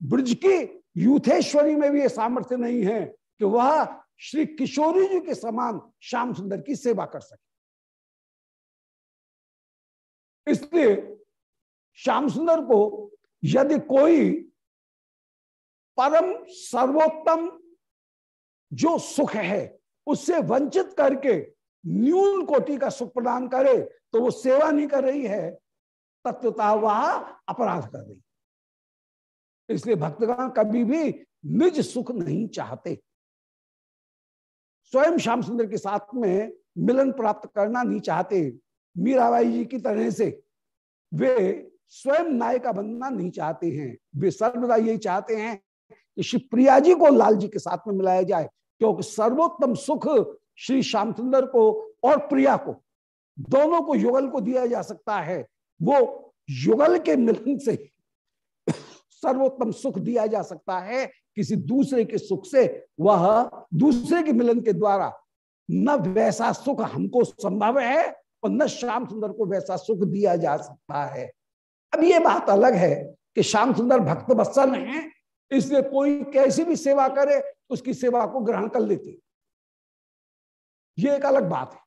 ब्रज की यूथेश्वरी में भी ये सामर्थ्य नहीं है कि वह श्री किशोरी जी के समान श्याम सुंदर की सेवा कर सके। इसलिए श्याम सुंदर को यदि कोई परम सर्वोत्तम जो सुख है, उससे वंचित करके न्यून कोटि का सुख प्रदान करे तो वो सेवा नहीं कर रही है, तत्वता वह अपराध कर रही इसलिए भक्तगण कभी भी निज सुख नहीं चाहते। स्वयं श्याम सुंदर के साथ में मिलन प्राप्त करना नहीं चाहते। मीराबाई जी की तरह से वे स्वयं नायिका बनना नहीं चाहते हैं। वे सर्वदा यही चाहते हैं कि श्री प्रिया जी को लाल जी के साथ में मिलाया जाए, क्योंकि सर्वोत्तम सुख श्री श्याम सुंदर को और प्रिया को, दोनों को युगल को दिया जा सकता है। वो युगल के मिलन से सर्वोत्तम सुख दिया जा सकता है किसी दूसरे के सुख से। वह दूसरे के मिलन के द्वारा न वैसा सुख हमको संभव है और न श्याम सुंदर को वैसा सुख दिया जा सकता है। अब ये बात अलग है कि श्याम सुंदर भक्त बत्सल है, इसलिए कोई कैसी भी सेवा करे, उसकी सेवा को ग्रहण कर लेते। ये एक अलग बात है।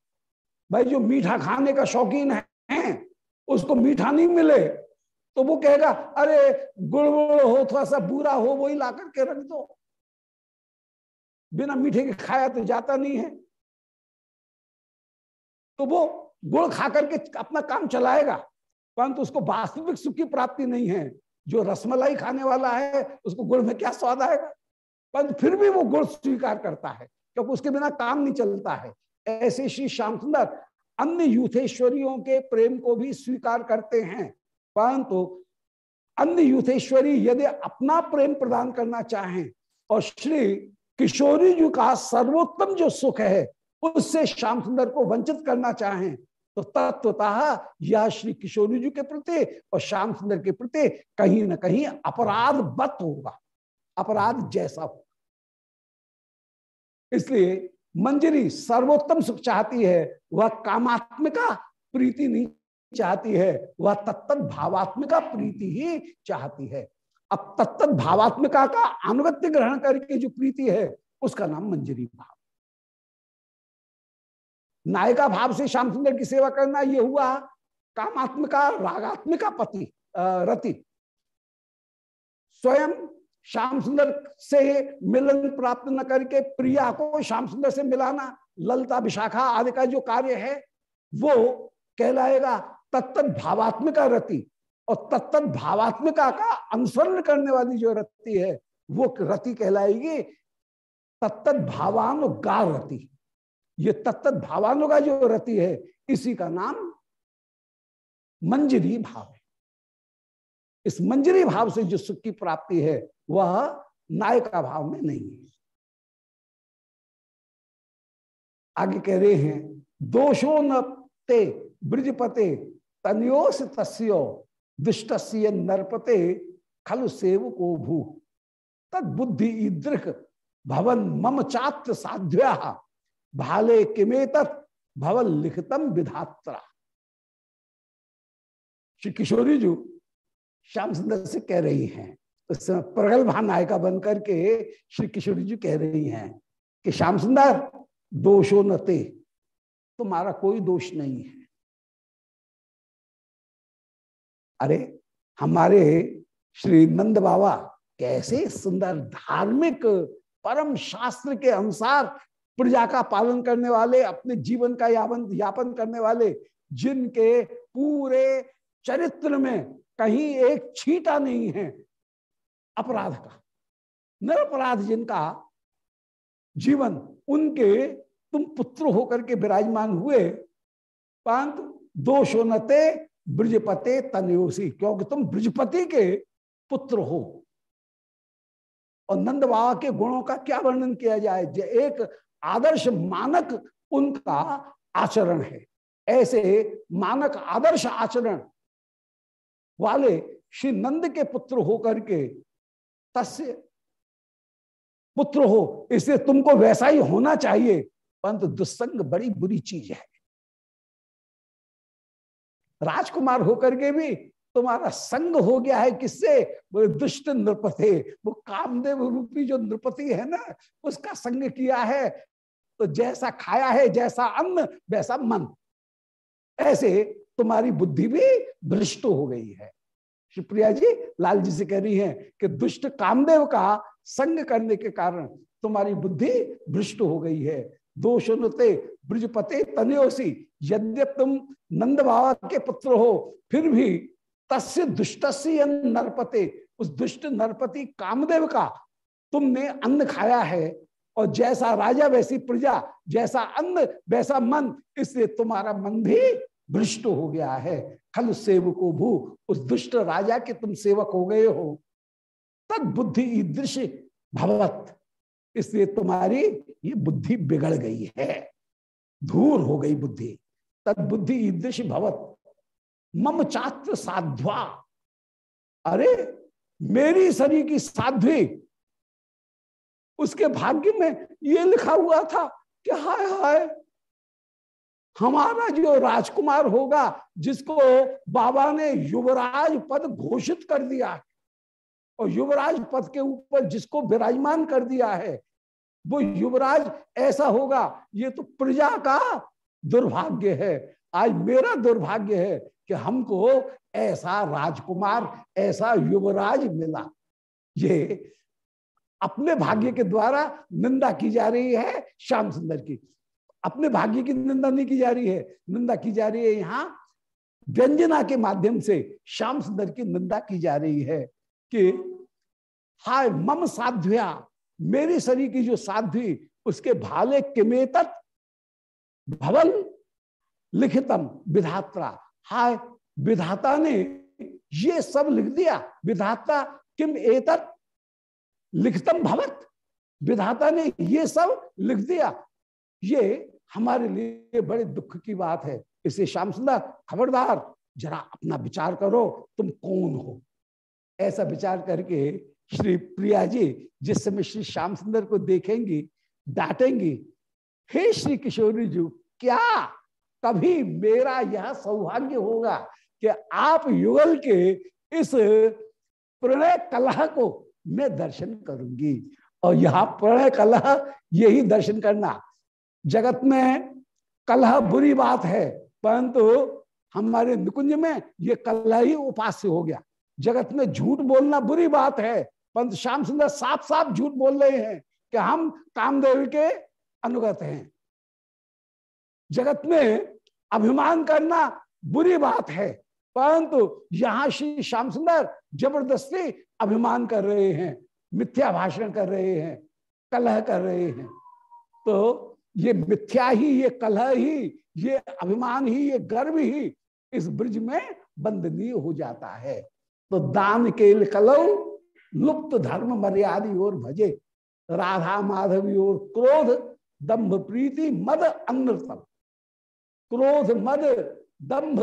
भाई, जो मीठा खाने का शौकीन है, उसको मीठा नहीं मिले तो वो कहेगा, अरे गुड़ हो थोड़ा सा बुरा हो, वही ला करके रख दो। बिना मीठे के खाया तो जाता नहीं है। तो वो गुड़ खा करके अपना काम चलाएगा, परंतु उसको वास्तविक सुख की प्राप्ति नहीं है। जो रसमलाई खाने वाला है, उसको गुड़ में क्या स्वाद आएगा? परंतु फिर भी वो गुड़ स्वीकार करता है, क्योंकि उसके बिना काम नहीं चलता है। ऐसे श्री श्याम सुंदर अन्य यूथेश्वरियों के प्रेम को भी स्वीकार करते हैं। परंतु अन्य यूथेश्वरी यदि अपना प्रेम प्रदान करना चाहें और श्री किशोरी जी का सर्वोत्तम जो सुख है, उससे श्याम सुंदर को वंचित करना चाहें तो तत्वतः यह श्री किशोरी जी के प्रति और श्याम सुंदर के प्रति कहीं ना कहीं अपराध बत होगा। अपराध जैसा होगा इसलिए मंजरी सर्वोत्तम सुख चाहती है, वह कामात्मिका प्रीति नहीं चाहती है, वह तत्त भावात्मिका प्रीति ही चाहती है। अब तत्त भावात्मिका का अनुगत्य ग्रहण करके जो प्रीति है, उसका नाम मंजरी भाव। नायिका भाव से श्याम सुंदर की सेवा करना यह हुआ कामात्मिका, रागात्मिका पति रति। स्वयं श्याम सुंदर से मिलन प्राप्त न करके प्रिया को श्याम सुंदर से मिलाना, ललता, विशाखा आदि का जो कार्य है, वो कहलाएगा तत्त भावात्मिका रति। और तत्त भावात्मिका का अनुसरण करने वाली जो रति है, वो रति कहलाएगी तत्त भावानुगा रति ये तत्त भावानुगा जो रति है, इसी का नाम मंजरी भाव है। इस मंजरी भाव से जो सुख की प्राप्ति है, वह नायका भाव में नहीं है। आगे कह रहे हैं, दोषो न ते, ब्रजपते तनियोस तस्यो दुष्ट नरपते खलु सेव को भू। तद बुद्धि ईदृक, भवन मम चात्र साध्या भाले किमेत भवन लिखतम विधात्रा। श्री किशोरी जी श्याम सुंदर से कह रही हैं। उस समय प्रगल्भा नायिका बन करके श्री किशोर जी कह रही हैं कि, श्याम सुंदर, दोषो नते तुम्हारा कोई दोष नहीं है। अरे, हमारे श्री नंद बाबा कैसे सुंदर धार्मिक परम शास्त्र के अनुसार प्रजा का पालन करने वाले, अपने जीवन का यापन यापन करने वाले, जिनके पूरे चरित्र में कहीं एक छीटा नहीं है, अपराध का, निरपराध जिनका जीवन, उनके तुम पुत्र होकर के विराजमान हुए, पंत दोष नते ब्रजपते तनयोसी, क्योंकि तुम ब्रजपति के पुत्र हो। और नंद बाबा के गुणों का क्या वर्णन किया जाए? जो एक आदर्श मानक उनका आचरण है। ऐसे मानक आदर्श आचरण वाले श्री नंद के पुत्र होकर के तस्य पुत्र हो, इसलिए तुमको वैसा ही होना चाहिए। परंतु दुस्संग बड़ी बुरी चीज़ है। राजकुमार होकर के भी तुम्हारा संग हो गया है किससे? वो दुष्ट नृपति। वो कामदेव रूपी जो नृपति है ना, उसका संग किया है। तो जैसा खाया है, जैसा अन्न, वैसा मन। ऐसे तुम्हारी बुद्धि भी भ्रष्ट हो गई है। शिवप्रिया जी, लाल जी से कह रही हैं कि दुष्ट कामदेव का संग करने के कारण तुम्हारी बुद्धि भ्रष्ट हो गई है। दोष ब्रजपते तनयोसी यद्यप तुम नंद बाबा के पुत्र हो, फिर भी तस्य दुष्ट नरपते, उस दुष्ट नरपति कामदेव का तुमने अन्न खाया है, और जैसा राजा वैसी प्रजा, जैसा अन्न, वैसा मन, इसलिए तुम्हारा मन भी भ्रष्ट हो गया है। खल सेवको भू, उस दुष्ट राजा के तुम सेवक हो गए हो। तद बुद्धि ईदृश भगवत इसलिए तुम्हारी ये बुद्धि बिगड़ गई है। धूर हो गई बुद्धि। तद बुद्धि ईदृश भवत। मम चात्र साध्वा। अरे, मेरी शरीर की साध्वी। उसके भाग्य में ये लिखा हुआ था कि हाय हाय, हमारा जो राजकुमार होगा, जिसको बाबा ने युवराज पद घोषित कर दिया है और युवराज पद के ऊपर जिसको विराजमान कर दिया है, वो युवराज ऐसा होगा, ये तो प्रजा का दुर्भाग्य है। आज मेरा दुर्भाग्य है कि हमको ऐसा राजकुमार, ऐसा युवराज मिला। ये अपने भाग्य के द्वारा निंदा की जा रही है श्याम सुंदर की। अपने भाग्य की निंदा नहीं की जा रही है, निंदा की जा रही है यहाँ व्यंजना के माध्यम से श्याम सुंदर की निंदा की जा रही है। कि, हाय, मम साध्या मेरे शरीर की जो साध्वी, उसके भाले किमेत भवन लिखितम विधात्रा। हाय, विधाता ने ये सब लिख दिया। विधाता किम एतत लिखतम भवत? विधाता ने ये सब लिख दिया। ये हमारे लिए बड़े दुख की बात है। इसे श्याम सुंदर, खबरदार, जरा अपना विचार करो, तुम कौन हो? ऐसा विचार करके श्री प्रिया जी जिस समय श्री श्याम सुंदर को देखेंगी, डांटेंगी, हे श्री किशोरी जी, क्या कभी मेरा यह सौभाग्य होगा कि आप युगल के इस प्रणय कलह को मैं दर्शन करूँगी? और यहाँ प्रणय कलह, यही दर्शन करना। जगत में कलह बुरी बात है, परंतु हमारे निकुंज में ये कलह ही उपास्य हो गया। जगत में झूठ बोलना बुरी बात है, परंतु श्याम सुंदर साफ़ साफ़ झूठ बोल रहे हैं कि हम कामदेव के अनुगत हैं। जगत में अभिमान करना बुरी बात है, परंतु यहाँ श्री श्याम सुंदर ज़बरदस्ती अभिमान कर रहे हैं, मिथ्या भाषण कर रहे हैं, कलह कर रहे हैं। तो ये मिथ्या ही, ये कलह ही, ये अभिमान ही, ये गर्व ही इस ब्रिज में बंदनीय हो जाता है। तो दान के कलौ, लुप्त धर्म मर्यादी और भजे, राधा माधवी और क्रोध, दंभ प्रीति, मद अनृतम क्रोध, मद, दंभ,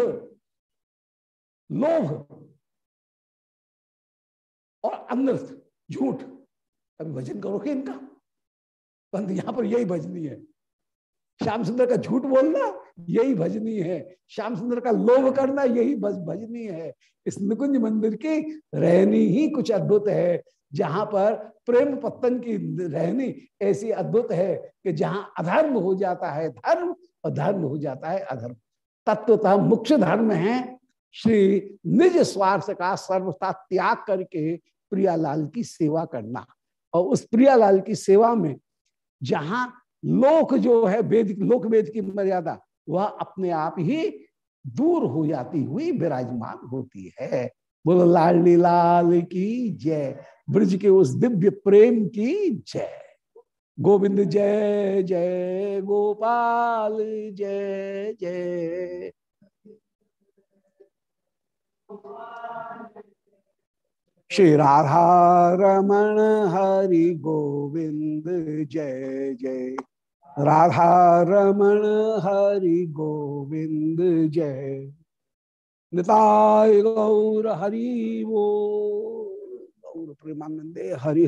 लोभ और अनृत झूठ। अभी भजन करोगे इनका? परंतु यहाँ पर यही भजनी है। श्याम सुंदर का झूठ बोलना यही भजनी है। श्याम सुंदर का लोभ करना यही भजनी है। इस निकुंज मंदिर की रहनी ही कुछ अद्भुत है, जहाँ पर प्रेम पत्तन की रहनी ऐसी अद्भुत है कि जहाँ अधर्म हो जाता है, धर्म और धर्म हो जाता है अधर्म। तत्वतः मुख्य धर्म है श्री निज स्वार्थ का सर्वथा त्याग करके प्रियालाल की सेवा करना। और उस प्रियालाल की सेवा में जहाँ लोक जो है वेद लोक वेद की मर्यादा, वह अपने आप ही दूर हो जाती हुई विराजमान होती है। बोलो लाली लाल की जय, ब्रज के उस दिव्य प्रेम की जय। गोविंद जय जय, गोपाल जय जय। श्री राधा रमण हरि गोविंद जय जय। राधा रमण हरि गोविंद जय। निताय गौर हरि वो गौर प्रेमानंदे हरि